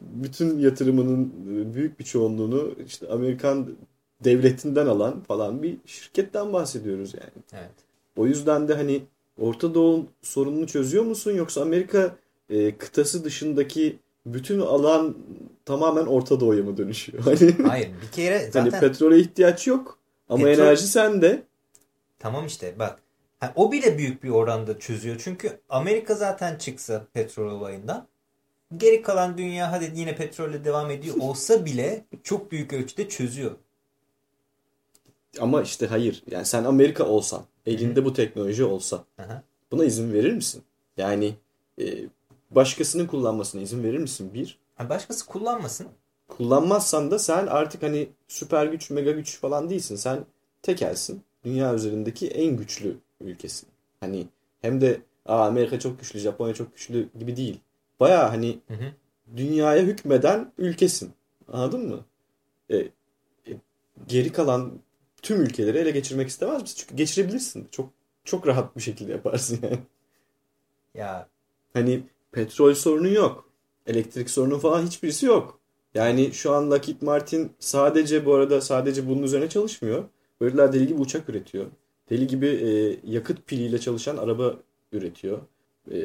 bütün yatırımının büyük bir çoğunluğunu işte Amerikan devletinden alan falan bir şirketten bahsediyoruz yani. Evet. O yüzden de hani Orta Doğu sorununu çözüyor musun yoksa Amerika e, kıtası dışındaki bütün alan tamamen Orta Doğu'ya mı dönüşüyor? Hani, Hayır bir kere zaten hani petrole ihtiyaç yok ama Petrol- enerji sende. tamam işte bak ha, o bile büyük bir oranda çözüyor. Çünkü Amerika zaten çıksa petrol olayından geri kalan dünya hadi yine petrolle devam ediyor olsa bile çok büyük ölçüde çözüyor. Ama işte hayır. Yani sen Amerika olsan, elinde bu teknoloji olsa Aha. buna izin verir misin? Yani e, başkasının kullanmasına izin verir misin? Bir. Başkası kullanmasın. Kullanmazsan da sen artık hani süper güç, mega güç falan değilsin. Sen tekelsin. Dünya üzerindeki en güçlü ülkesin. Hani hem de Aa, Amerika çok güçlü, Japonya çok güçlü gibi değil. Baya hani Hı hı. dünyaya hükmeden ülkesin. Anladın mı? E, e, geri kalan tüm ülkeleri ele geçirmek istemez misin? Çünkü geçirebilirsin. Çok çok rahat bir şekilde yaparsın yani. Ya Hani petrol sorunu yok. Elektrik sorunu falan hiçbirisi yok. Yani şu an Lockheed Martin sadece bu arada sadece bunun üzerine çalışmıyor. Herifler deli gibi uçak üretiyor. Deli gibi e, yakıt piliyle çalışan araba üretiyor. E,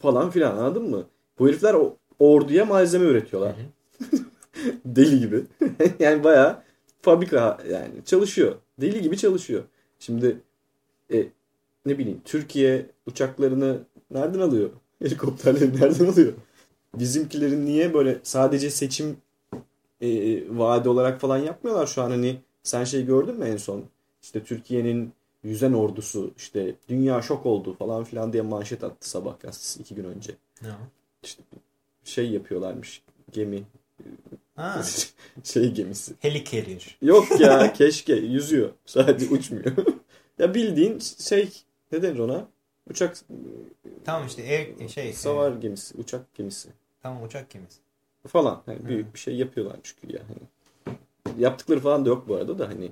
falan filan anladın mı? Bu herifler orduya malzeme üretiyorlar. Deli gibi. yani bayağı fabrika yani çalışıyor. Deli gibi çalışıyor. Şimdi e, ne bileyim Türkiye uçaklarını nereden alıyor? Helikopterleri nereden alıyor? Bizimkilerin niye böyle sadece seçim e, vaadi olarak falan yapmıyorlar şu an hani sen şey gördün mü en son? İşte Türkiye'nin yüzen ordusu işte dünya şok oldu falan filan diye manşet attı sabah gazetesi iki gün önce. o? İşte şey yapıyorlarmış gemi Ha, şey gemisi. helicarrier. Yok ya keşke yüzüyor sadece uçmuyor. ya bildiğin şey ne denir ona? Uçak Tamam işte ev, şey savar e, gemisi, uçak gemisi tamam uçak gemisi. falan. Hani büyük bir şey yapıyorlarmış güya hani. Yaptıkları falan da yok bu arada da hani.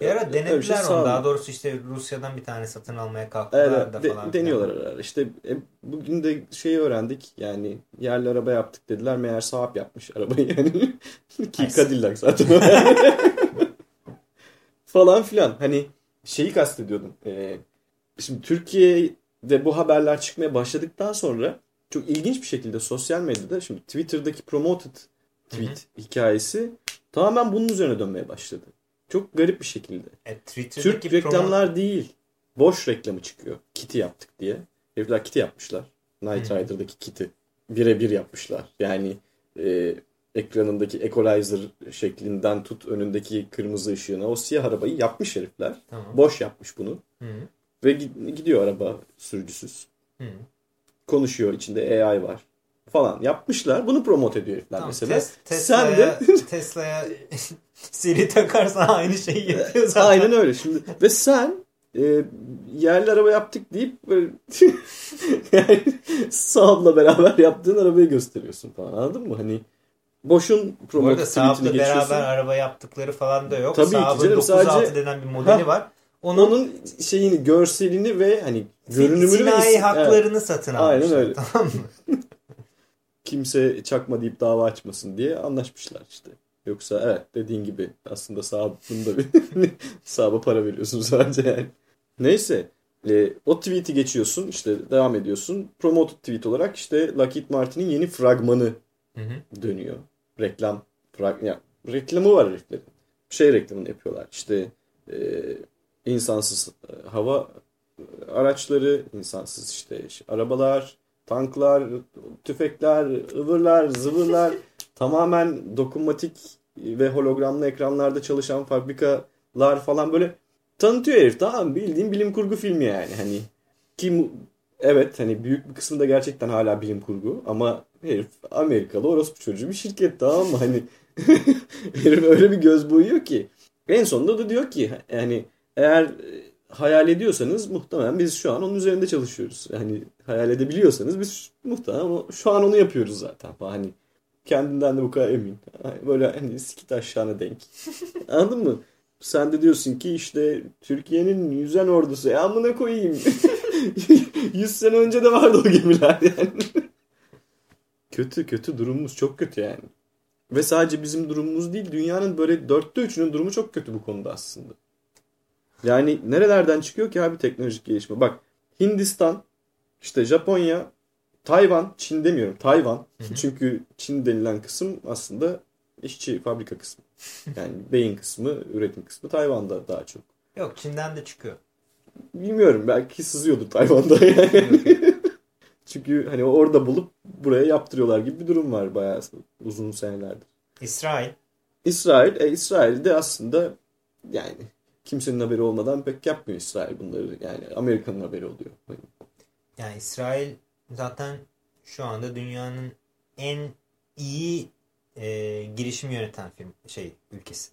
Bir ara şey denediler onu. sağlam. Daha doğrusu işte Rusya'dan bir tane satın almaya kalktılar Evet, da de- falan. deniyorlar ara ara. İşte e, bugün de şeyi öğrendik yani yerli araba yaptık dediler meğer sahip yapmış arabayı yani. Ki Cadillac zaten. falan filan. Hani şeyi kastediyordum. Ee, şimdi Türkiye'de bu haberler çıkmaya başladıktan sonra çok ilginç bir şekilde sosyal medyada şimdi Twitter'daki promoted tweet hikayesi tamamen bunun üzerine dönmeye başladı. Çok garip bir şekilde. E, Türk promo- reklamlar değil. Boş reklamı çıkıyor. Kit'i yaptık diye. Herifler kit'i yapmışlar. Knight Hı. Rider'daki kit'i. Birebir yapmışlar. Yani e, ekranındaki equalizer şeklinden tut önündeki kırmızı ışığına o siyah arabayı yapmış herifler. Tamam. Boş yapmış bunu. Hı. Ve gi- gidiyor araba sürücüsüz. -hı. Konuşuyor içinde AI var. Falan yapmışlar. Bunu promote ediyor herifler Tamam, mesela. Tes- Sen de Tesla'ya Tesla'ya seri takarsan aynı şeyi yapıyor zaten. Aynen öyle. Şimdi ve sen e, yerli araba yaptık deyip böyle yani Saab'la beraber yaptığın arabayı gösteriyorsun falan. Anladın mı? Hani boşun Bu promote arada Saab'la tweetini geçiyorsun. beraber araba yaptıkları falan da yok. Tabii Saab'ın canım, 96 sadece- denen bir modeli Ha. var. Onun, Onun şeyini, görselini ve hani görünümünü ve isim- haklarını Evet. satın Aynen almışlar. öyle. Tamam mı? Kimse çakma deyip dava açmasın diye anlaşmışlar işte. Yoksa evet dediğin gibi aslında Saab'ın da bir Saab'a para veriyorsun sadece yani. Neyse e, o tweet'i geçiyorsun işte devam ediyorsun. Promoted tweet olarak işte Lockheed Martin'in yeni fragmanı Hı hı. dönüyor. Reklam frag ya, reklamı var heriflerin. Şey reklamını yapıyorlar. İşte e, insansız e, hava araçları, insansız işte arabalar, tanklar, tüfekler, ıvırlar, zıvırlar tamamen dokunmatik ve hologramlı ekranlarda çalışan fabrikalar falan böyle tanıtıyor herif. Tamam? Bildiğin bilim kurgu filmi yani. Hani ki evet hani büyük bir kısmı da gerçekten hala bilim kurgu ama herif Amerikalı orospu çocuğu bir şirket tamam mı? Hani herif öyle bir göz boyuyor ki. En sonunda da diyor ki yani eğer hayal ediyorsanız muhtemelen biz şu an onun üzerinde çalışıyoruz. Yani hayal edebiliyorsanız biz muhtemelen şu an onu yapıyoruz zaten. Hani kendinden de bu kadar emin. Hani Böyle hani sikit aşağına denk. Anladın mı? Sen de diyorsun ki işte Türkiye'nin yüzen ordusu. E amına koyayım. 100 sene önce de vardı o gemiler yani. kötü kötü durumumuz çok kötü yani. Ve sadece bizim durumumuz değil dünyanın böyle dörtte üçünün durumu çok kötü bu konuda aslında. Yani nerelerden çıkıyor ki abi teknolojik gelişme? Bak Hindistan, işte Japonya, Tayvan, Çin demiyorum Tayvan. Çünkü Çin denilen kısım aslında işçi fabrika kısmı. Yani beyin kısmı, üretim kısmı Tayvan'da daha çok. Yok Çin'den de çıkıyor. Bilmiyorum belki sızıyordur Tayvan'da yani. Çünkü hani orada bulup buraya yaptırıyorlar gibi bir durum var bayağı uzun senelerdir. İsrail. İsrail, e, İsrail'de aslında yani kimsenin haberi olmadan pek yapmıyor İsrail bunları. Yani Amerika'nın haberi oluyor. Yani İsrail zaten şu anda dünyanın en iyi e, girişim yöneten film şey ülkesi.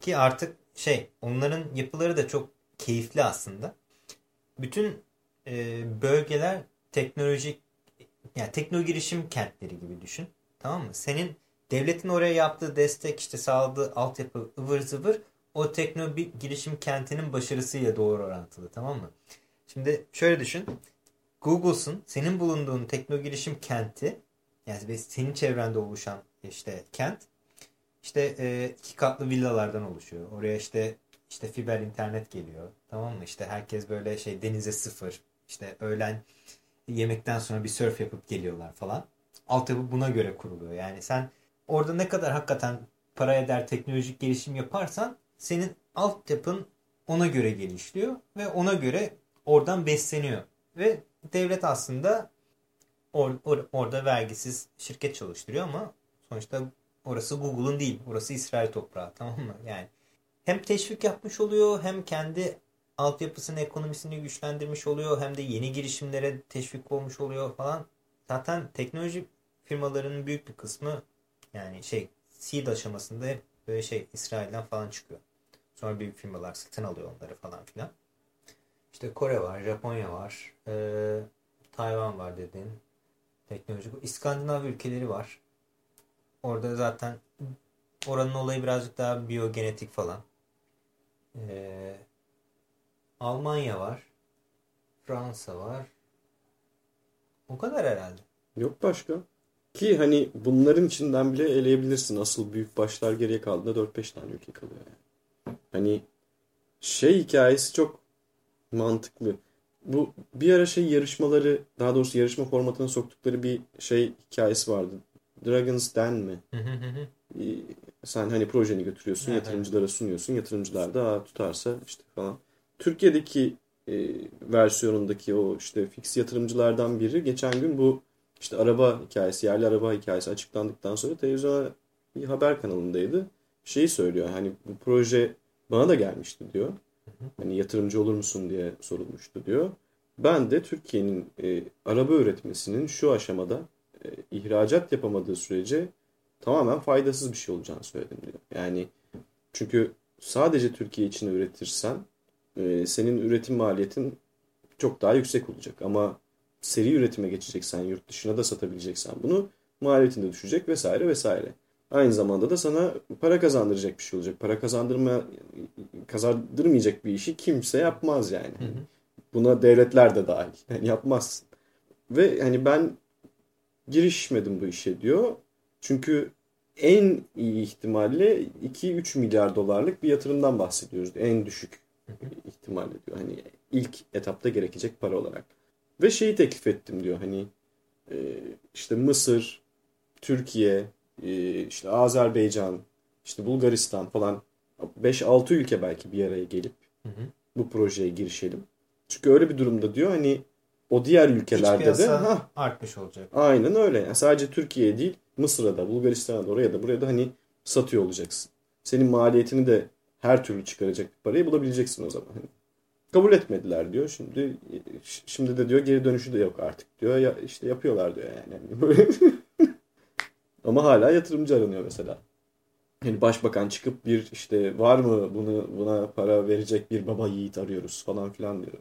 Ki artık şey onların yapıları da çok keyifli aslında. Bütün e, bölgeler teknolojik yani tekno girişim kentleri gibi düşün. Tamam mı? Senin devletin oraya yaptığı destek işte sağladığı altyapı ıvır zıvır o tekno bir girişim kentinin başarısıyla doğru orantılı tamam mı? Şimdi şöyle düşün. Google'sun senin bulunduğun tekno girişim kenti yani senin çevrende oluşan işte kent işte e, iki katlı villalardan oluşuyor. Oraya işte işte fiber internet geliyor. Tamam mı? İşte herkes böyle şey denize sıfır. İşte öğlen yemekten sonra bir surf yapıp geliyorlar falan. Altyapı buna göre kuruluyor. Yani sen orada ne kadar hakikaten para eder teknolojik gelişim yaparsan senin altyapın ona göre gelişiyor ve ona göre oradan besleniyor. Ve devlet aslında or, or, orada vergisiz şirket çalıştırıyor ama sonuçta orası Google'un değil. Orası İsrail toprağı tamam mı? Yani hem teşvik yapmış oluyor hem kendi altyapısını, ekonomisini güçlendirmiş oluyor. Hem de yeni girişimlere teşvik olmuş oluyor falan. Zaten teknoloji firmalarının büyük bir kısmı yani şey seed aşamasında böyle şey İsrail'den falan çıkıyor. Sonra büyük firmalar satın alıyor onları falan filan. İşte Kore var, Japonya var, e, Tayvan var dediğin teknoloji. İskandinav ülkeleri var. Orada zaten oranın olayı birazcık daha biyogenetik falan. E, Almanya var. Fransa var. O kadar herhalde. Yok başka. Ki hani bunların içinden bile eleyebilirsin. Asıl büyük başlar geriye kaldığında 4-5 tane ülke kalıyor yani. Hani şey hikayesi çok mantıklı. Bu bir ara şey yarışmaları daha doğrusu yarışma formatına soktukları bir şey hikayesi vardı. Dragon's Den mi? Ee, sen hani projeni götürüyorsun, Evet, yatırımcılara sunuyorsun. Yatırımcılar da "Aa, tutarsa işte falan. Türkiye'deki e, versiyonundaki o işte fix yatırımcılardan biri geçen gün bu işte araba hikayesi, yerli araba hikayesi açıklandıktan sonra televizyona bir haber kanalındaydı. Şeyi söylüyor hani bu proje bana da gelmişti diyor. Hani yatırımcı olur musun diye sorulmuştu diyor. Ben de Türkiye'nin e, araba üretmesinin şu aşamada e, ihracat yapamadığı sürece tamamen faydasız bir şey olacağını söyledim diyor. Yani çünkü sadece Türkiye için üretirsen e, senin üretim maliyetin çok daha yüksek olacak. Ama seri üretime geçeceksen, yurt dışına da satabileceksen bunu maliyetin de düşecek vesaire vesaire. Aynı zamanda da sana para kazandıracak bir şey olacak. Para kazandırma kazandırmayacak bir işi kimse yapmaz yani. Hı hı. Buna devletler de dahil. Yani yapmazsın. Ve hani ben girişmedim bu işe diyor. Çünkü en iyi ihtimalle 2-3 milyar dolarlık bir yatırımdan bahsediyoruz. En düşük ihtimalle diyor. Hani ilk etapta gerekecek para olarak. Ve şeyi teklif ettim diyor. Hani e, işte Mısır, Türkiye, işte Azerbaycan, işte Bulgaristan falan 5-6 ülke belki bir araya gelip Hı hı. bu projeye girişelim. Çünkü öyle bir durumda diyor hani o diğer ülkelerde de ha artmış olacak. aynen öyle. Yani sadece Türkiye değil Mısır'a da Bulgaristan'a da oraya da buraya da hani satıyor olacaksın. Senin maliyetini de her türlü çıkaracak bir parayı bulabileceksin o zaman. Hani kabul etmediler diyor. Şimdi şimdi de diyor geri dönüşü de yok artık diyor. Ya işte yapıyorlar diyor yani. Böyle. Ama hala yatırımcı aranıyor mesela. Yani başbakan çıkıp bir işte var mı bunu buna para verecek bir baba yiğit arıyoruz falan filan diyor.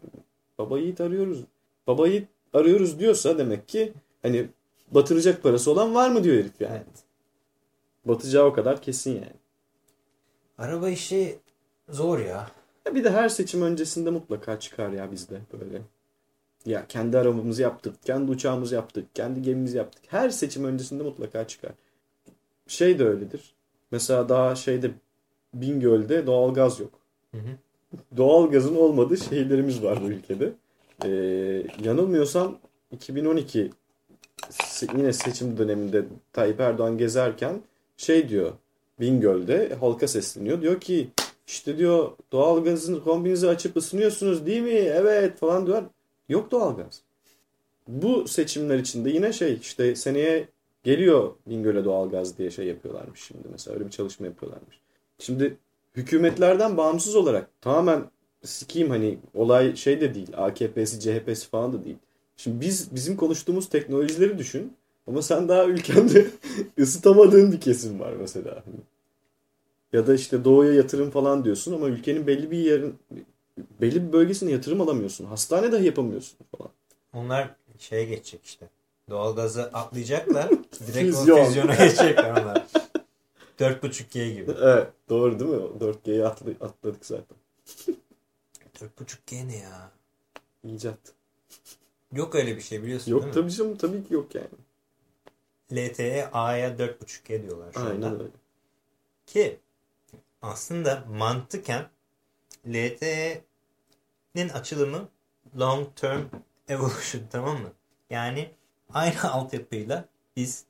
Baba yiğit arıyoruz. Baba yiğit arıyoruz diyorsa demek ki hani batıracak parası olan var mı diyor herif yani. Evet. Batacağı o kadar kesin yani. Araba işi zor ya. Ya bir de her seçim öncesinde mutlaka çıkar ya bizde böyle. Ya kendi arabamızı yaptık, kendi uçağımızı yaptık, kendi gemimizi yaptık. Her seçim öncesinde mutlaka çıkar. şey de öyledir. Mesela daha şeyde Bingöl'de doğalgaz yok. Hı hı. Doğalgazın olmadığı şehirlerimiz var bu ülkede. Ee, yanılmıyorsam 2012 se- yine seçim döneminde Tayyip Erdoğan gezerken şey diyor Bingöl'de halka sesleniyor. Diyor ki işte diyor doğalgazın kombinizi açıp ısınıyorsunuz değil mi? Evet falan diyor. Yok doğalgaz. Bu seçimler içinde yine şey işte seneye geliyor Bingöl'e doğalgaz diye şey yapıyorlarmış şimdi mesela öyle bir çalışma yapıyorlarmış. Şimdi hükümetlerden bağımsız olarak tamamen sikiyim hani olay şey de değil AKP'si CHP'si falan da değil. Şimdi biz bizim konuştuğumuz teknolojileri düşün ama sen daha ülkende ısıtamadığın bir kesim var mesela. Ya da işte doğuya yatırım falan diyorsun ama ülkenin belli bir yerin belli bir bölgesine yatırım alamıyorsun. Hastane dahi yapamıyorsun falan. Onlar şeye geçecek işte. Doğalgazı atlayacaklar. Direkt Füzyon. füzyona geçecekler onlar. 4.5G gibi. Evet doğru değil mi? 4G'yi atla- atladık zaten. 4.5G ne ya? İcat. Yok öyle bir şey biliyorsun Yok değil mi? tabii canım tabii ki yok yani. LTE A'ya 4.5G diyorlar şu anda. Aynen öyle. Ki aslında mantıken LTE'nin açılımı Long Term Evolution tamam mı? Yani aynı altyapıyla biz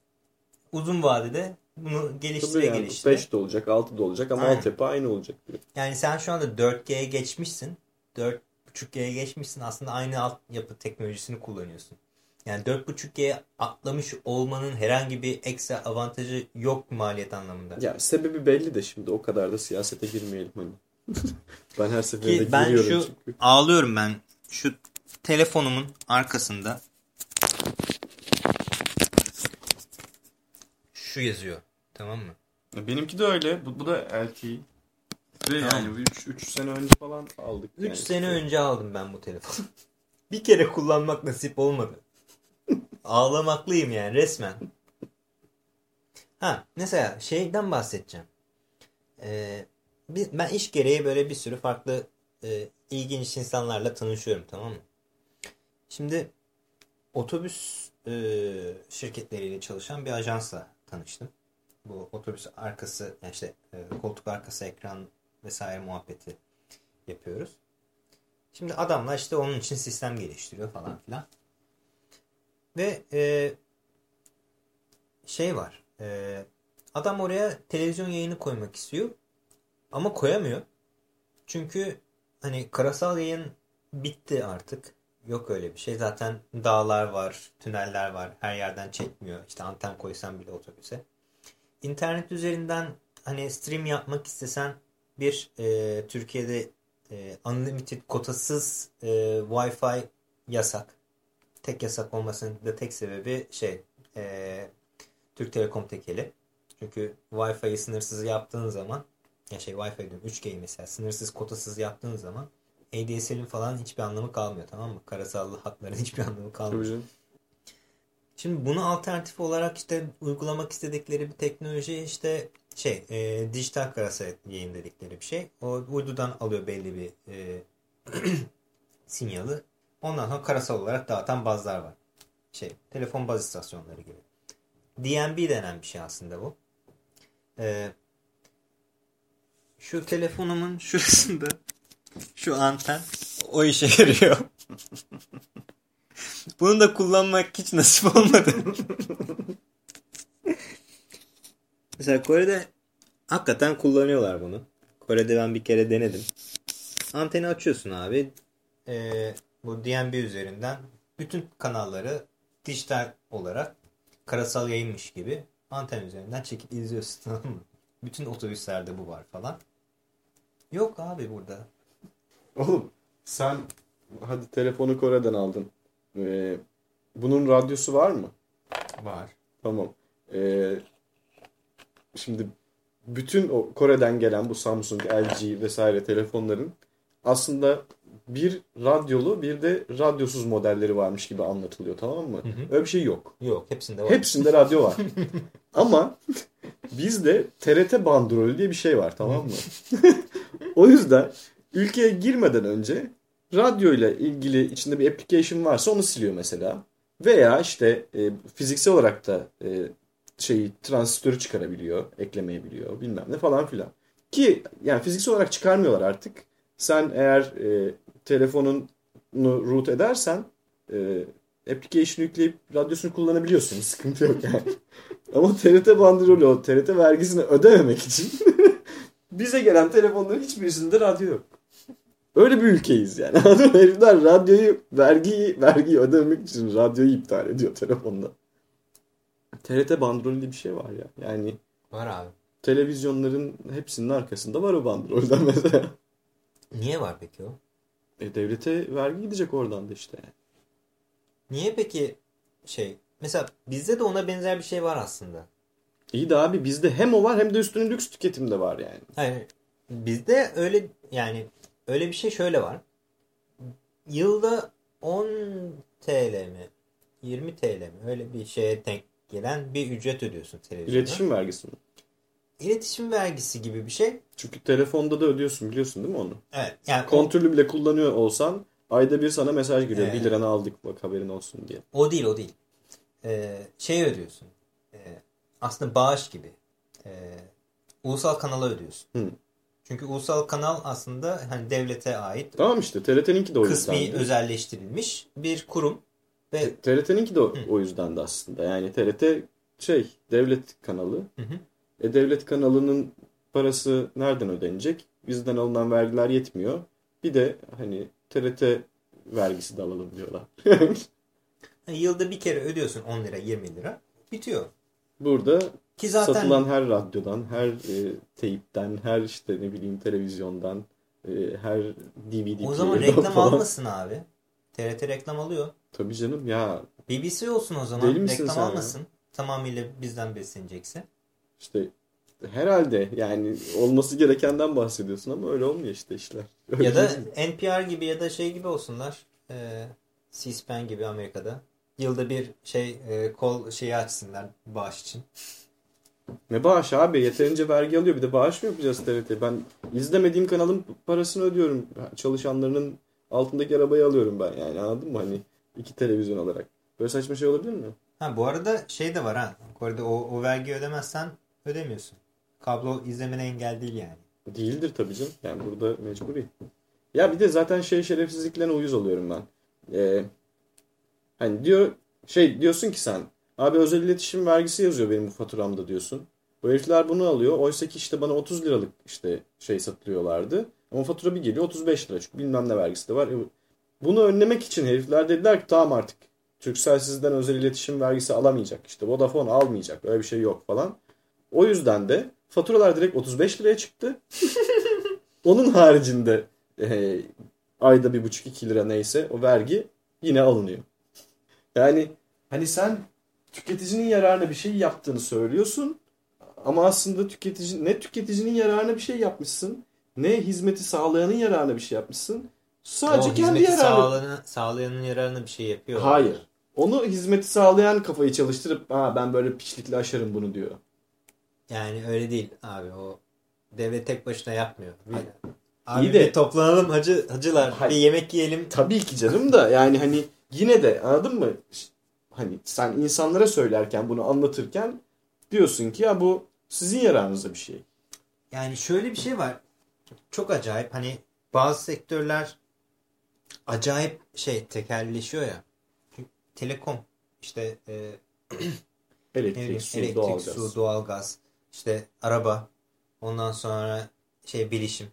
uzun vadede bunu geliştire Tabii yani geliştire. 5 de olacak 6 da olacak ama Aynen. altyapı aynı olacak. Yani sen şu anda 4G'ye geçmişsin. 4.5G'ye geçmişsin. Aslında aynı altyapı teknolojisini kullanıyorsun. Yani 4.5G'ye atlamış olmanın herhangi bir ekstra avantajı yok maliyet anlamında. Ya sebebi belli de şimdi o kadar da siyasete girmeyelim hani. ben her seferinde Ki ben şu çünkü. ağlıyorum ben şu telefonumun arkasında şu yazıyor. Tamam mı? Benimki de öyle. Bu, bu da LTE. Ve Tamam. yani 3 sene önce falan aldık. 3 yani. sene önce aldım ben bu telefonu. bir kere kullanmak nasip olmadı. Ağlamaklıyım yani resmen. Ha mesela şeyden bahsedeceğim. Ee, ben iş gereği böyle bir sürü farklı e, ilginç insanlarla tanışıyorum tamam mı? Şimdi otobüs e, şirketleriyle çalışan bir ajansla tanıştım. Bu otobüs arkası yani işte e, koltuk arkası ekran vesaire muhabbeti yapıyoruz. Şimdi adamlar işte onun için sistem geliştiriyor falan filan. Ve e, şey var. e, adam oraya televizyon yayını koymak istiyor. Ama koyamıyor. Çünkü hani karasal yayın bitti artık. Yok öyle bir şey. Zaten dağlar var, tüneller var. Her yerden çekmiyor. İşte anten koysan bile otobüse. İnternet üzerinden hani stream yapmak istesen bir e, Türkiye'de e, unlimited kotasız e, Wi-Fi yasak. Tek yasak olmasının da tek sebebi şey e, Türk Telekom tekeli. Çünkü Wi-Fi'yi sınırsız yaptığın zaman ya şey Wi-Fi diyorum 3G'yi mesela sınırsız kotasız yaptığın zaman ADSL'in falan hiçbir anlamı kalmıyor tamam mı? Karasallı hatların hiçbir anlamı kalmıyor. Şimdi bunu alternatif olarak işte uygulamak istedikleri bir teknoloji işte şey e, dijital karasal yayın dedikleri bir şey. O uydudan alıyor belli bir e, sinyali. Ondan sonra karasal olarak dağıtan bazlar var. Şey telefon baz istasyonları gibi. DNB denen bir şey aslında bu. E, şu telefonumun şurasında şu anten o işe yarıyor. Bunu da kullanmak hiç nasip olmadı. Mesela Kore'de hakikaten kullanıyorlar bunu. Kore'de ben bir kere denedim. Anteni açıyorsun abi. Ee, bu DNB üzerinden bütün kanalları dijital olarak karasal yayınmış gibi anten üzerinden çekip izliyorsun? Bütün otobüslerde bu var falan. Yok abi burada. Oğlum sen hadi telefonu Kore'den aldın. Ee, bunun radyosu var mı? Var. Tamam. Ee, şimdi bütün o Kore'den gelen bu Samsung, LG vesaire telefonların aslında bir radyolu bir de radyosuz modelleri varmış gibi anlatılıyor tamam mı? Hı hı. Öyle bir şey yok. Yok hepsinde var. Hepsinde radyo var. Ama bizde TRT bandrolü diye bir şey var tamam mı? o yüzden ülkeye girmeden önce radyo ile ilgili içinde bir application varsa onu siliyor mesela. Veya işte e, fiziksel olarak da e, şeyi transistörü çıkarabiliyor, eklemeyebiliyor bilmem ne falan filan. Ki yani fiziksel olarak çıkarmıyorlar artık. Sen eğer e, telefonunu root edersen e, application yükleyip radyosunu kullanabiliyorsun. Sıkıntı yok yani. Ama TRT bandrolü o TRT vergisini ödememek için bize gelen telefonların hiçbirisinde radyo yok. Öyle bir ülkeyiz yani. Mı? Herifler radyoyu, vergiyi, vergiyi ödememek için radyoyu iptal ediyor telefonda. TRT bandrolü diye bir şey var ya. Yani Var abi. televizyonların hepsinin arkasında var o bandrolden mesela. Niye var peki o? E, devlete vergi gidecek oradan da işte. Niye peki şey mesela bizde de ona benzer bir şey var aslında. İyi de abi bizde hem o var hem de üstüne lüks tüketim de var yani. Hayır. Bizde öyle yani öyle bir şey şöyle var. Yılda 10 TL mi 20 TL mi öyle bir şeye denk gelen bir ücret ödüyorsun televizyona. İletişim vergisi mi? İletişim vergisi gibi bir şey. Çünkü telefonda da ödüyorsun biliyorsun değil mi onu? Evet. Yani o, Kontrollü bile kullanıyor olsan ayda bir sana mesaj giriyor. Evet. 1 liranı aldık bak haberin olsun diye. o değil o değil. Ee, şey ödüyorsun. Aslında bağış gibi. Ee, ulusal kanala ödüyorsun. Hı. Çünkü ulusal kanal aslında hani devlete ait Tamam işte TRT'ninki de o kısmi yüzden. özelleştirilmiş bir kurum ve TRT'ninki de o, o yüzden de aslında. Yani TRT şey devlet kanalı. Hı hı. E devlet kanalının parası nereden ödenecek? Bizden alınan vergiler yetmiyor. Bir de hani TRT vergisi de alalım diyorlar. Yani yılda bir kere ödüyorsun 10 lira 20 lira bitiyor. Burada Ki zaten satılan her radyodan, her e, teyipten, her işte ne bileyim televizyondan, e, her DVD o zaman reklam falan. almasın abi. TRT reklam alıyor. Tabii canım ya BBC olsun o zaman Deli misin reklam sen ya? almasın. Tamamıyla bizden beslenecekse. işte herhalde yani olması gerekenden bahsediyorsun ama öyle olmuyor işte işler. Öyle Ya da. NPR gibi ya da şey gibi olsunlar. Ee, C-SPAN gibi Amerika'da. Yılda bir şey e, kol şeyi açsınlar bağış için. Ne bağış abi yeterince vergi alıyor bir de bağış mı yapacağız TRT? Ben izlemediğim kanalın parasını ödüyorum. Çalışanlarının altındaki arabayı alıyorum ben yani anladın mı hani iki televizyon olarak. Böyle saçma şey olabilir mi? Ha bu arada şey de var ha. Arada o, o vergi ödemezsen ödemiyorsun. Kablo izlemene engel değil yani. Değildir tabii canım. Yani burada mecburi. Ya bir de zaten şey şerefsizliklerine uyuz oluyorum ben. Ee, hani diyor şey diyorsun ki sen abi özel iletişim vergisi yazıyor benim bu faturamda diyorsun. Bu herifler bunu alıyor. Oysa ki işte bana 30 liralık işte şey satılıyorlardı. Ama fatura bir geliyor 35 lira çünkü bilmem ne vergisi de var. E, bunu önlemek için herifler dediler ki tamam artık Turkcell sizden özel iletişim vergisi alamayacak. İşte Vodafone almayacak. Öyle bir şey yok falan. O yüzden de faturalar direkt 35 liraya çıktı. Onun haricinde e, ayda bir buçuk iki lira neyse o vergi yine alınıyor. Yani hani sen tüketicinin yararına bir şey yaptığını söylüyorsun ama aslında tüketici ne tüketicinin yararına bir şey yapmışsın ne hizmeti sağlayanın yararına bir şey yapmışsın. Sadece o kendi yararına. sağlayanı, sağlayanın yararına bir şey yapıyor. Hayır. Onu hizmeti sağlayan kafayı çalıştırıp ha ben böyle piçlikle aşarım bunu diyor. Yani öyle değil abi o devlet tek başına yapmıyor. Hayır. Abi İyi de- toplanalım hacı hacılar Hayır. bir yemek yiyelim. Tabii ki canım da yani hani yine de anladın mı? Hani sen insanlara söylerken bunu anlatırken diyorsun ki ya bu sizin yararınıza bir şey. Yani şöyle bir şey var. Çok acayip hani bazı sektörler acayip şey tekerleşiyor ya. Çünkü telekom işte e, Elektrik, su, elektrik, doğalgaz. su, doğalgaz, işte araba, ondan sonra şey bilişim.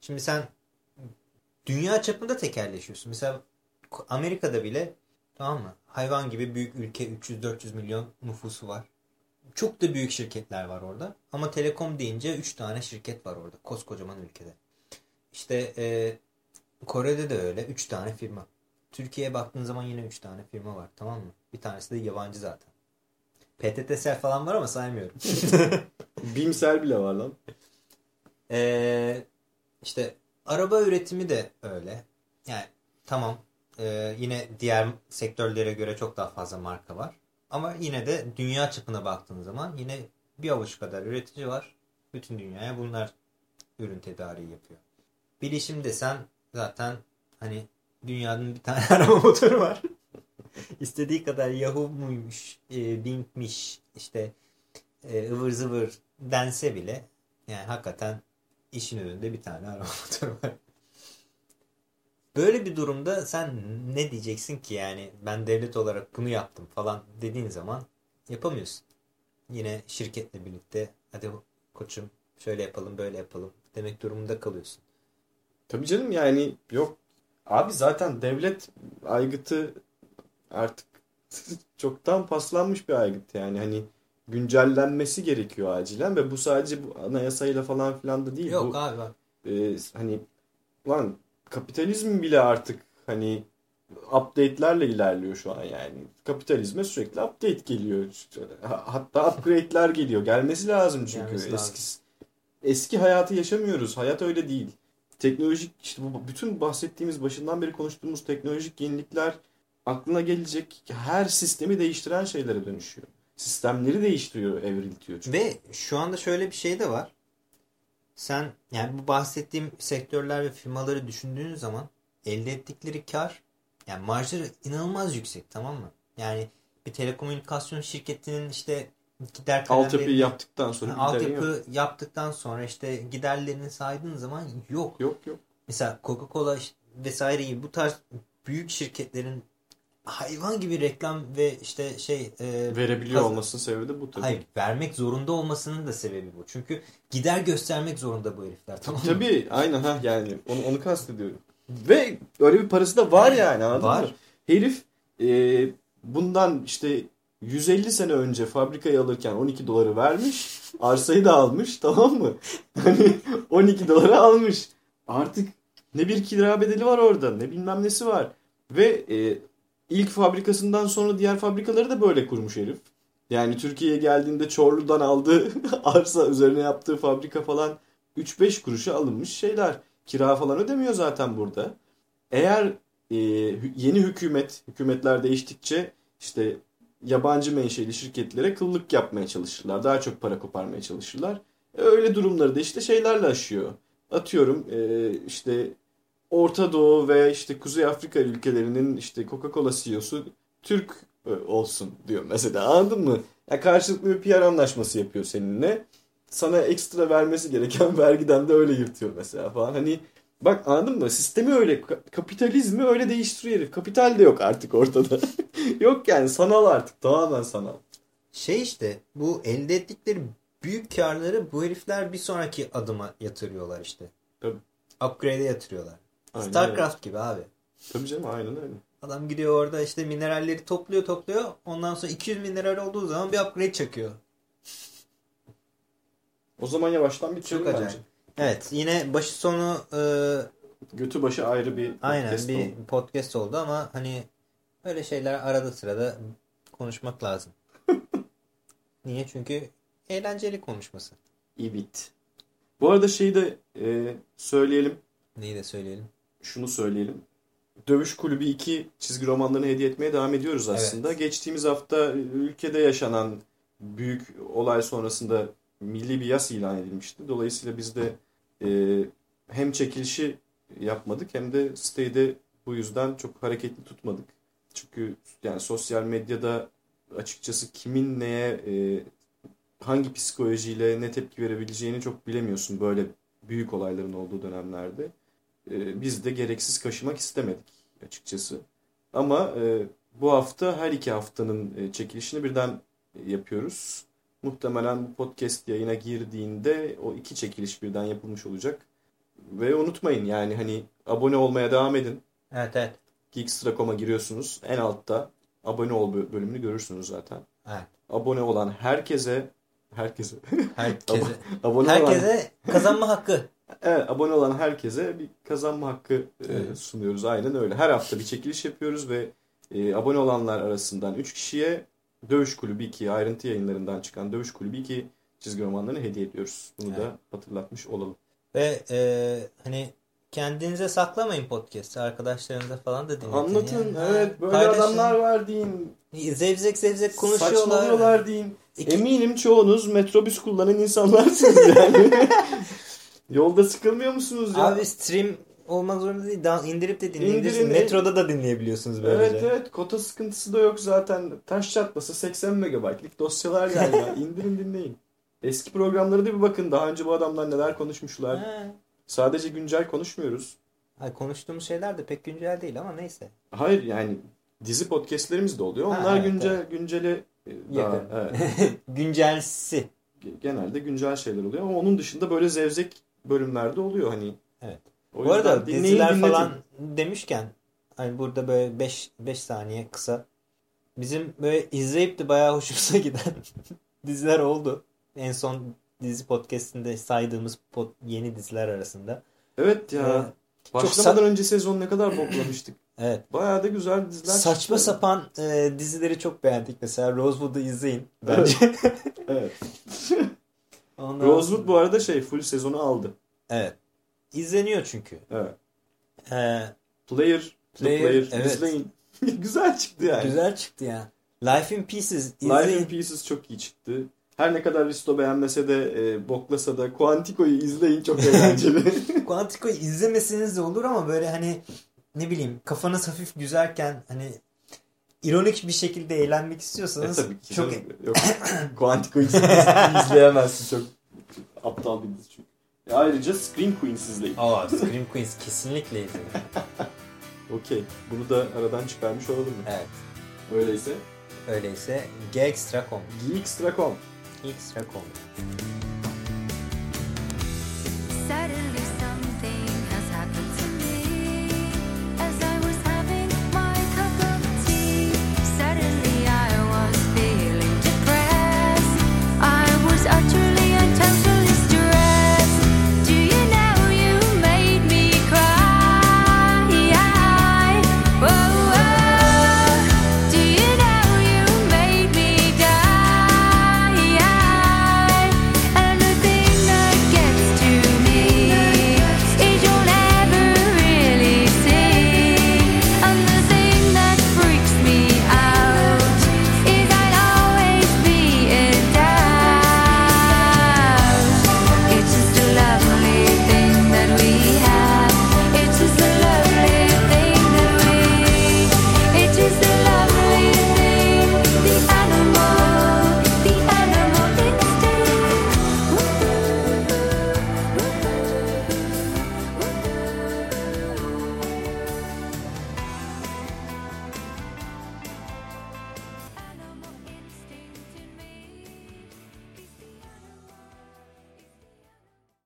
Şimdi sen dünya çapında tekerleşiyorsun. Mesela Amerika'da bile tamam mı? Hayvan gibi büyük ülke 300-400 milyon nüfusu var. Çok da büyük şirketler var orada. Ama telekom deyince 3 tane şirket var orada. Koskocaman ülkede. İşte e, Kore'de de öyle. 3 tane firma. Türkiye'ye baktığın zaman yine 3 tane firma var. Tamam mı? Bir tanesi de yabancı zaten. PTTSL falan var ama saymıyorum. Bimsel bile var lan. Ee, işte araba üretimi de öyle. Yani tamam e, yine diğer sektörlere göre çok daha fazla marka var. Ama yine de dünya çapına baktığın zaman yine bir avuç kadar üretici var. Bütün dünyaya bunlar ürün tedariği yapıyor. Bilişim desen zaten hani dünyanın bir tane arama motoru var. İstediği kadar Yahoo muymuş, e, Bing'miş, işte e, ıvır zıvır dense bile yani hakikaten işin önünde bir tane araba motoru var. Böyle bir durumda sen ne diyeceksin ki yani ben devlet olarak bunu yaptım falan dediğin zaman yapamıyorsun. Yine şirketle birlikte hadi koçum şöyle yapalım böyle yapalım demek durumunda kalıyorsun. Tabii canım yani yok. Abi zaten devlet aygıtı artık çoktan paslanmış bir aygıt yani hani güncellenmesi gerekiyor acilen ve bu sadece bu anayasayla falan filan da değil. Yok bu, abi bak. e, hani lan kapitalizm bile artık hani update'lerle ilerliyor şu an yani. Kapitalizme sürekli update geliyor. Hatta upgrade'ler geliyor. Gelmesi lazım çünkü. Gelmesi lazım. Eski, eski hayatı yaşamıyoruz. Hayat öyle değil. Teknolojik işte bu bütün bahsettiğimiz başından beri konuştuğumuz teknolojik yenilikler aklına gelecek her sistemi değiştiren şeylere dönüşüyor. Sistemleri değiştiriyor, evriltiyor. Çünkü. Ve şu anda şöyle bir şey de var. Sen yani bu bahsettiğim sektörler ve firmaları düşündüğün zaman elde ettikleri kar yani marjları inanılmaz yüksek tamam mı? Yani bir telekomünikasyon şirketinin işte gider kalemlerini- yaptıktan sonra Yani altyapı yok. yaptıktan sonra işte giderlerini saydığın zaman yok. Yok yok. Mesela Coca-Cola vesaire gibi bu tarz büyük şirketlerin hayvan gibi reklam ve işte şey e, Verebiliyor olmasının sebebi de bu tabii. Hayır vermek zorunda olmasının da sebebi bu. Çünkü gider göstermek zorunda bu herifler tamam mı? Tabii aynen ha yani onu, onu kastediyorum. Ve öyle bir parası da var yani anladın Var. mı? Herif e, bundan işte 150 sene önce fabrikayı alırken 12 doları vermiş. Arsayı da almış tamam mı? Hani 12 dolara almış. Artık ne bir kira bedeli var orada ne bilmem nesi var. Ve e, ilk fabrikasından sonra diğer fabrikaları da böyle kurmuş herif. Yani Türkiye'ye geldiğinde Çorlu'dan aldığı arsa üzerine yaptığı fabrika falan 3-5 kuruşa alınmış şeyler. Kira falan ödemiyor zaten burada. Eğer e, yeni hükümet, hükümetler değiştikçe işte yabancı menşeli şirketlere kıllık yapmaya çalışırlar. Daha çok para koparmaya çalışırlar. E, öyle durumları da işte şeylerle aşıyor. Atıyorum e, işte Orta Doğu ve işte Kuzey Afrika ülkelerinin işte Coca-Cola CEO'su Türk e, olsun diyor mesela anladın mı? Ya karşılıklı bir PR anlaşması yapıyor seninle. Sana ekstra vermesi gereken vergiden de öyle yırtıyor mesela falan. Hani bak anladın mı? Sistemi öyle, ka- kapitalizmi öyle değiştiriyor herif. Kapital de yok artık ortada. yok yani sanal artık tamamen sanal. Şey işte bu elde ettikleri büyük karları bu herifler bir sonraki adıma yatırıyorlar işte. Tabii. Upgrade'e yatırıyorlar. Aynen Starcraft gibi abi. Tabii canım aynen öyle. Adam gidiyor orada işte mineralleri topluyor topluyor. Ondan sonra 200 mineral olduğu zaman bir upgrade çakıyor. O zaman yavaştan Çok bence. acayip. Evet yine başı sonu e, Götü başı ayrı bir aynen podcast bir oldu. podcast oldu ama hani öyle şeyler arada sırada konuşmak lazım. Niye? Çünkü eğlenceli konuşması. İbit. Bu arada şeyi de e, söyleyelim. Neyi de söyleyelim. Şunu söyleyelim. Dövüş Kulübü 2 çizgi romanlarını hediye etmeye devam ediyoruz aslında. Geçtiğimiz hafta ülkede yaşanan büyük olay sonrasında milli bir yas ilan edilmişti. Dolayısıyla biz de e, hem çekilişi yapmadık hem de siteyi de bu yüzden çok hareketli tutmadık. Çünkü yani sosyal medyada açıkçası kimin neye e, hangi psikolojiyle ne tepki verebileceğini çok bilemiyorsun böyle büyük olayların olduğu dönemlerde. E, biz de gereksiz kaşımak istemedik açıkçası. Ama e, bu hafta her iki haftanın e, çekilişini birden e, yapıyoruz. Muhtemelen bu podcast yayına girdiğinde o iki çekiliş birden yapılmış olacak. Ve unutmayın yani hani abone olmaya devam edin. Evet evet. Geekstra.com'a giriyorsunuz. En altta abone ol bö- bölümünü görürsünüz zaten. Evet. Abone olan herkese herkese Herkese, abone olan herkese kazanma hakkı. Evet, abone olan herkese bir kazanma hakkı e, sunuyoruz. Aynen öyle. Her hafta bir çekiliş yapıyoruz ve e, abone olanlar arasından 3 kişiye Dövüş Kulübü 2 ayrıntı yayınlarından çıkan Dövüş Kulübü 2 çizgi romanlarını hediye ediyoruz. Bunu Evet. da hatırlatmış olalım. Ve e, hani kendinize saklamayın podcast'ı. Arkadaşlarınıza falan da dinletin. Anlatın. yani. Evet böyle Paylaşın. adamlar var deyin. Zevzek zevzek konuşuyorlar. Saçmalıyorlar deyin. İki- Eminim çoğunuz metrobüs kullanan insanlarsınız yani. Yolda sıkılmıyor musunuz ya? Abi stream olmak zorunda değil. Daha indirip de dinleyebilirsiniz. İndirin, Metroda da dinleyebiliyorsunuz böylece. Evet evet kota sıkıntısı da yok zaten. Taş çatması 80 megabaytlık dosyalar geldi. İndirin dinleyin. Eski programlara da bir bakın. Daha önce bu adamlar neler konuşmuşlar. Ha. Sadece güncel konuşmuyoruz. Ay, konuştuğumuz şeyler de pek güncel değil ama neyse. Hayır yani dizi podcastlerimiz de oluyor. Ha, Onlar evet, güncel günceli e, daha, evet, Güncelsi. genelde güncel şeyler oluyor ama onun dışında böyle zevzek bölümlerde oluyor hani. Evet. O Bu arada dinleyin, diziler dinletin. falan demişken hani burada böyle 5 5 saniye kısa bizim böyle izleyip de bayağı hoşumuza giden diziler oldu. En son dizi podcastinde saydığımız pod- yeni diziler arasında. Evet ya. Evet. Başlamadan önce sezon ne kadar boklamıştık. Evet. Bayağı da güzel diziler Saçma çıktı. sapan e, dizileri çok beğendik. Mesela Rosewood'u izleyin bence. Evet. Ondan- Rosewood bu arada şey full sezonu aldı. Evet. İzleniyor çünkü. Evet. Ee, Player, Player, Player, evet. izleyin. güzel çıktı yani. güzel çıktı ya. Life in Pieces izleyin. Life in Pieces çok iyi çıktı. Her ne kadar Risto beğenmese de e, boklasa da Quantico'yu izleyin çok eğlenceli. Quantico'yu izlemeseniz de olur ama böyle hani ne bileyim kafanız hafif güzelken hani ironik bir şekilde eğlenmek e, istiyorsanız tabii ki. çok. Yok. Quantico'yu izleyemezsin çok aptal bir dizi çünkü. E, ayrıca Scream Queens izleyin. Aa, Scream Queens kesinlikle izleyin. Okey. Bunu da aradan çıkarmış olalım mı? Evet. Öyleyse Öyleyse Geekstra.com Geekstra.com Geekstra.com Suddenly